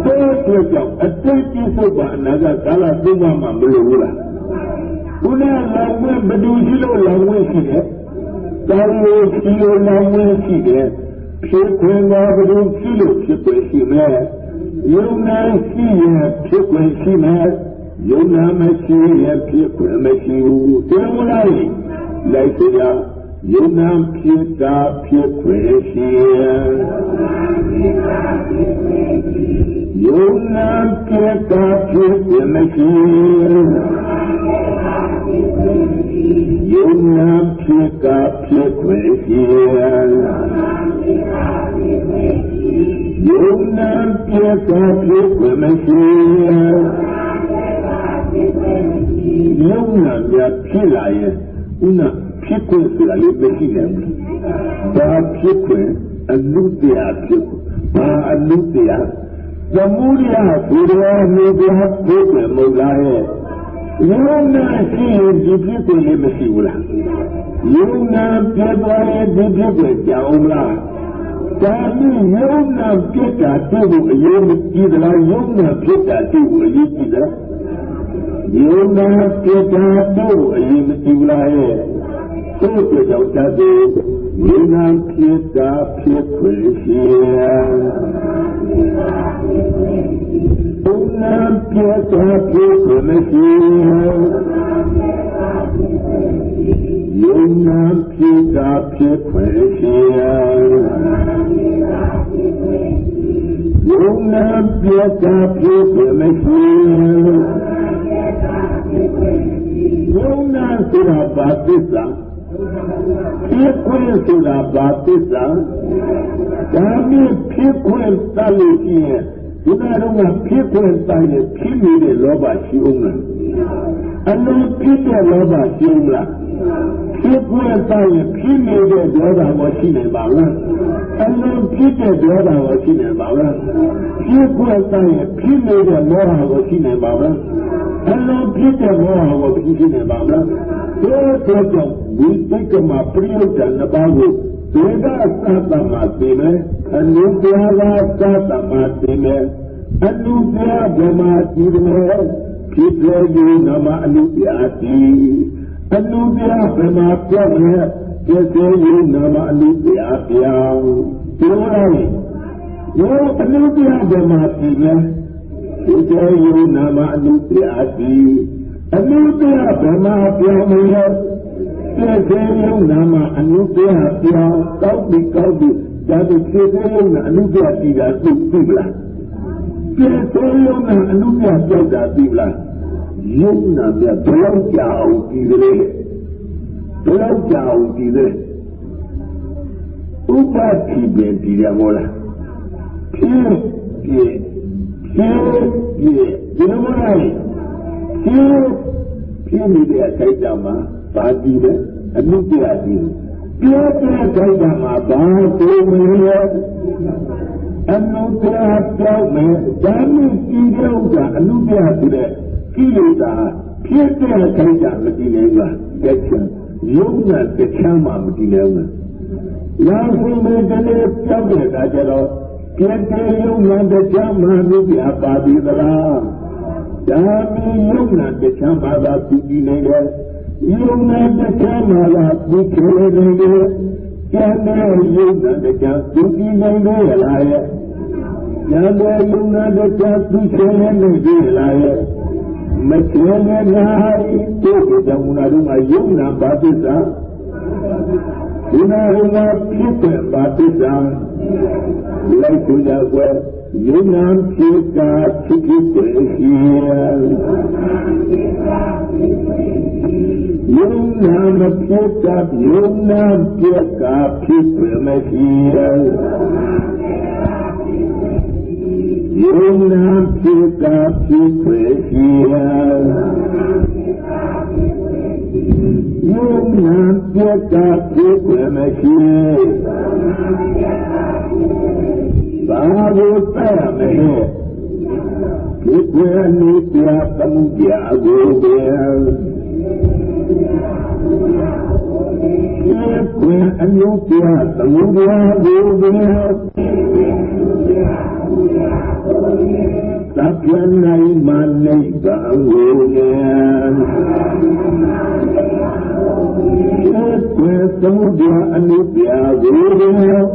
တဲ့အတွက်ကြောင့်အတိတ်ပြစ္ဆုတ်ပါအနာဂတ်ကာလသုံးပါမှမလိုဘူးလားဘုရားလောင်ဝင်ဘဒူရှိလို့လောင်ဝင်ရှိတယ်တောင်းလို့ရှိလို့လောင်ဝင်ရှိတယ်ဖြစ်ခွင့်ကဘဒူရှိလို့ဖြစ်ခွင့်ရှိမယ် ယုံနာရှိရင်ဖြစ်ခွင့်ရှိမယ်ယုံနာမရှိရင်ဖြစ်ခွင့်မရှိဘူးတယ်မလားလိုက်ကြယုံနာဖြစ်တာဖြစ်ခွင့်ရှိရင်ယုံနာဖြစ်တာဖြစ်ခွင့်မရှိယုံနာဖြစ်တာဖြစ်ခွင့်ရှိရင် ယုံနာဖြစ်တာဖြစ်ခွင့်မရှိယုံနာမြဖြစ်လာရင်ဥနာဖြစ်ခွင့်ဆိုတာလည်းမရှိနိုင်ဘူး။ဘာဖြစ်ခွင့်အလူတရားဖြစ်ဘာအလူတရားသမုဒယဘုရားမြေတရားဖြစ်တယ်မဟုတ်လားရဲ့။ယုံနာရှိရင်ဒီဖြစ်ခွင့်လည်းမရှိဘူးလား။ယုံနာပြတ်သွားရင်ဒီဖြစ်ခွင့်ကြောက်မလား။ ဒါနဲ့ယုံနာပြတ်တာတွေ့ဖို့အရေးမကြီးသလားယုံနာဖြစ်တာတွေ့ဖို့အရေးကြီးသလား။ယုံနာပြတ်တာတွေ့ဖို့အရေးမကြီးဘူးလားရဲ့။ သို့ကြောင့်တတ်သည်ဝိညာဉ်ဖြစ်တာဖြစ်ခွင့်ရှိဘုနာပြတာဖြစ်ခွင့်မရှိယုံနာဖြစ်တာဖြစ်ခွင့်ရှိယုံနာပြတာဖြစ်ခွင့်မရှိယုံနာဆိုတာဘာသစ္စာ ဖြစ်ခွင့်ဆိုတာဘာသစ္စာဒါမျိုးဖြစ်ခွင့်တတ်လို့ရှိရင်ဒီနာတော့ကဖြစ်ခွင့်တတ်ရင်ဖြစ်နေတဲ့လောဘရှိအောင်လား အလုံးဖြစ်တဲ့လောဘရှိအောင်လားဖြစ်ခွင့်တတ်ရင်ဖြစ်နေတဲ့ဒေါသကိုရှိနေပါလားအလုံးဖြစ်တဲ့ဒေါသကိုရှိနေပါလားဖြစ်ခွင့်တတ်ရင်ဖြစ်နေတဲ့မောဟကိုရှိနေပါလားအလုံးဖြစ်တဲ့မောဟကိုရှိနေပါလားဒီတော့ကြောင့်ဒီတိတ်ကမှာပြိယုဒ္ဓနှစ်ပါးကိုဒေဝသတ္တမသိမယ်အနုပြာလာသတ္တမသိမယ်အနုပြာဗမာတိမယ် ဖြစ်တဲ့ဒီနမအနုပြာတိအနုပြာဗမာပြောက်ရဲ့ဖြစ်တဲ့ဒီနမအနုပြာပြောင်းဒီလိုလေယောအနုပြာဗမာတိမယ်ဖြစ်တဲ့ဒီနမအနုပြာတိအနုပြာဗမာပြောင်းရဲ့ကျေသေးယုံနာမှာအနုပြပြောင်းတောက်ပြီးကောက်ပြီးဒါတို့ကျေသေးယုံနာအနုပြတည်တာသိသိပလား ကျေသေးယုံနာအနုပြကြောက်တာသိပလားယုံနာပြဘယ်လောက်ကြာအောင်တည်တယ်ဘယ်လောက်ကြာအောင်တည်တယ်ဥပတိပဲတည်ရမို့လားဖြစ်ဖြစ်ဖြစ်ဖြစ်ဒီလိုမလားဖြစ်ဖြစ်နေတဲ့အခိုက်အတန့်မှာပါတည်တယ်အနုပြာတည်ပြောပြခိုက်တာမှာဘာကိုမလဲ အနုပြာပြောင်းမယ်ဒါနဲ့ကြည့်ကြောက်တာအနုပြာဆိုတဲ့ကိလေသာဖြစ်တဲ့ခိုက်တာမတည်နိုင်ဘူးတချမ်းယုံနာတချမ်းမှမတည်နိုင်ဘူးလာဆုံးမဲ့တည်းပြောက်တဲ့အခါကျတော့ပြတ်တဲ့ယုံနာတချမ်းမှအနုပြာပါပြီသလားဒါမျိုးယုံနာတချမ်းမှသာတည်နိုင်တယ်ယုံနာတခြားမှာကဒီခေနေတယ် ကျန်တဲ့ယုံနာတခြားသူကြည့်နိုင်တယ်လားရဲ့ကျန်တဲ့ယုံနာတခြားသူချင်နေတယ်လားရဲ့မချင်တဲ့လားဒီကိစ္စမနာတော့ယုံနာပါသစ္စာဒီနာဟောဖြစ်တဲ့ပါသစ္စာလိုက်ကြွယ်ယုံနာဖြစ်တာဖြစ်ဖြစ်ရှိ ယုံနာမဖြစ်တာယုံနာပြက်ကဖြစ်ပြမရှိယုံနာဖြစ်တာဖြစ်ပြရှိယုံနာပြက်ကဖြစ်ပြမရှိဘာကိုဆက်ရမလဲဒီကွယ်နေပြသမုပြအကိုပဲ ဒီကွယ်အမျိုးပြသမုပြအကိုပဲသဗ္ဗနိုင်မနိဗ္ဗာန်ကိုလည်းဝေသုံးပြအနုပြကိုလည်း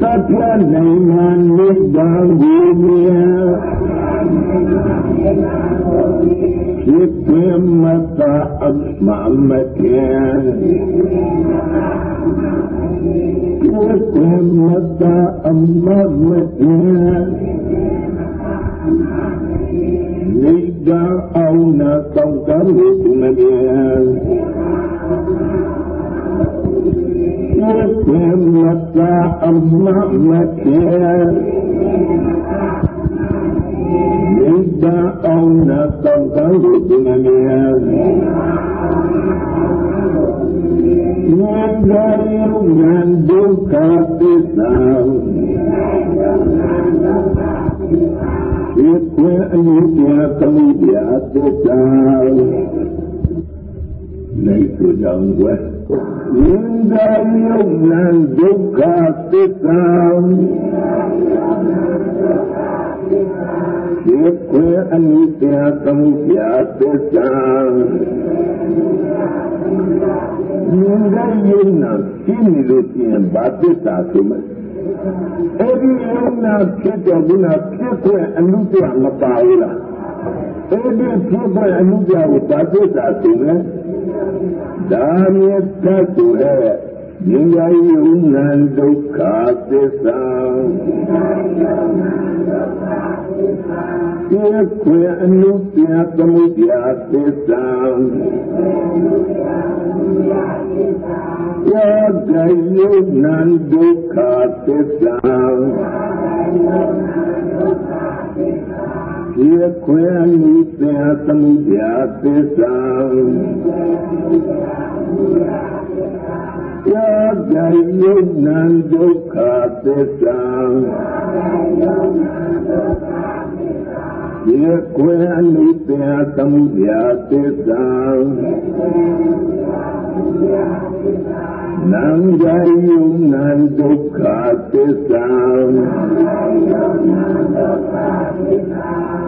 သဗ္ဗနိုင်မနိဗ္ဗာန် ကိုလည်းဖြစ်ပြမတာအမှန်မကေဖြစ်ပြ မတာအမှန်မကေနိဒာအောင်နာတောင်းတလို့သူမပြေဖြစ်ပြမတာအမှန်မကေနိဒာအောင်နာတောင်းတလို့သူမပြေဉာဏ်ဓာယုဉာဏ်ဒုက္ခသစ္စာဒီကွယ်အမှုပြသမုဒ္ဒရာသစ္စာလိုက်ဆိုကြောင်းကွယ်ဉာဏ်ဓာယုဉာဏ်ဒုက္ခသစ္စာ ဒီကွယ်အမှုပြသမုဒ္ဒရာသစ္စာမြင်တဲ့ယုံနာရှင်းနေ လို့ပြင်ဘာသစ္စာဆိုမလဲအဲ့ဒီယုံနာဖြစ်တဲ့ဘုရားဖြစ်ခွင့်အနုတ္တမပါဘူးလားအဲ့ဒီဖြစ်ခွင့်အနုတ္တကိုဘာသစ္စာဆိုလဲဒါမြတ်တတ်ဆိုတဲ့မြင်ရယုံနာဒုက္ခသစ္စာဒီခွေအနုပြသမုဒ္ဒရာသစ္စာ ယောဂယုနံဒုက္ခသစ္စာဒီခွေအနုပြသမုဒ္ဒရာသစ္စာ ယောဂယုနံဒုက္ခသစ္စာ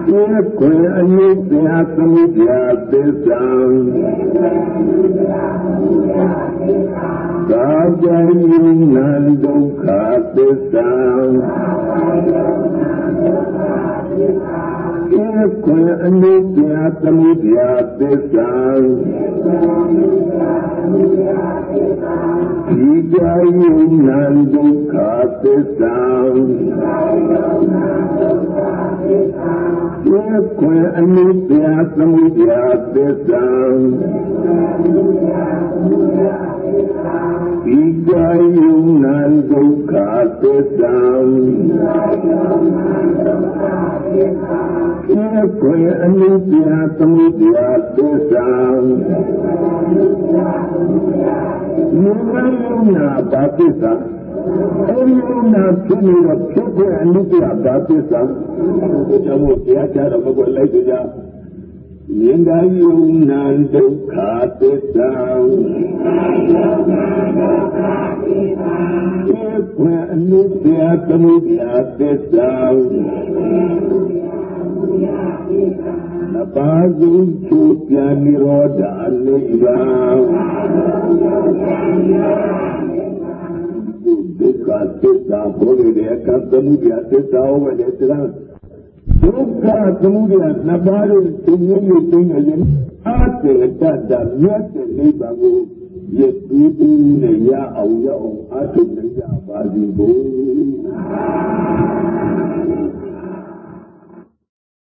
ဒီကွယ်အနုတ္တသမုဒယသစ္စာနံဂယုနံဒုက္ခသစ္စာဒီကွယ်အနုတ္တသမုဒယသစ္စာ သာဂယုနံဒုက္ခသစ္စာဧကွယ်အနုပြသမုဒ္ဒရာသစ္စာဒီကြယုနံဒုက္ခသစ္စာဧကွယ်အနုပြသမုဒ္ဒရာသစ္စာဒီကြယုနံဒုက္ခသစ္စာဧကွယ်အနုပြသမုဒ္ဒရာသစ္စာယုံယုံနာဘာသစ္စာအဲ့ဒီယုံနာဖြစ်နေတော့ဖြစ်တဲ့အနုပြဘာသစ္စာကျွန်တော်တရားချတော့မကွလိုက်ကြကြ မြင်တာယုံနာဒုက္ခသစ္စာဧကွယ်အနုပြသမုဒ္ဒရာသစ္စာနပါဇုချုပြန်និရောဓအနိဗ္ဗာန်ဒုက္ခသစ္စာဟောရတဲ့ကသမုဒယသစ္စာဟောတဲ့တရား ဒုက္ခသမုဒယနှစ်ပါးတို့သိဉ္ဇဉ်သိဉ္ဇဉ်အာတေတတ္တမြတ်တဲ့လေးပါးကိုယတိတိနဲ့ရအောင်ရအောင်အာထုတ်နိုင်ကြပါစေဘုရား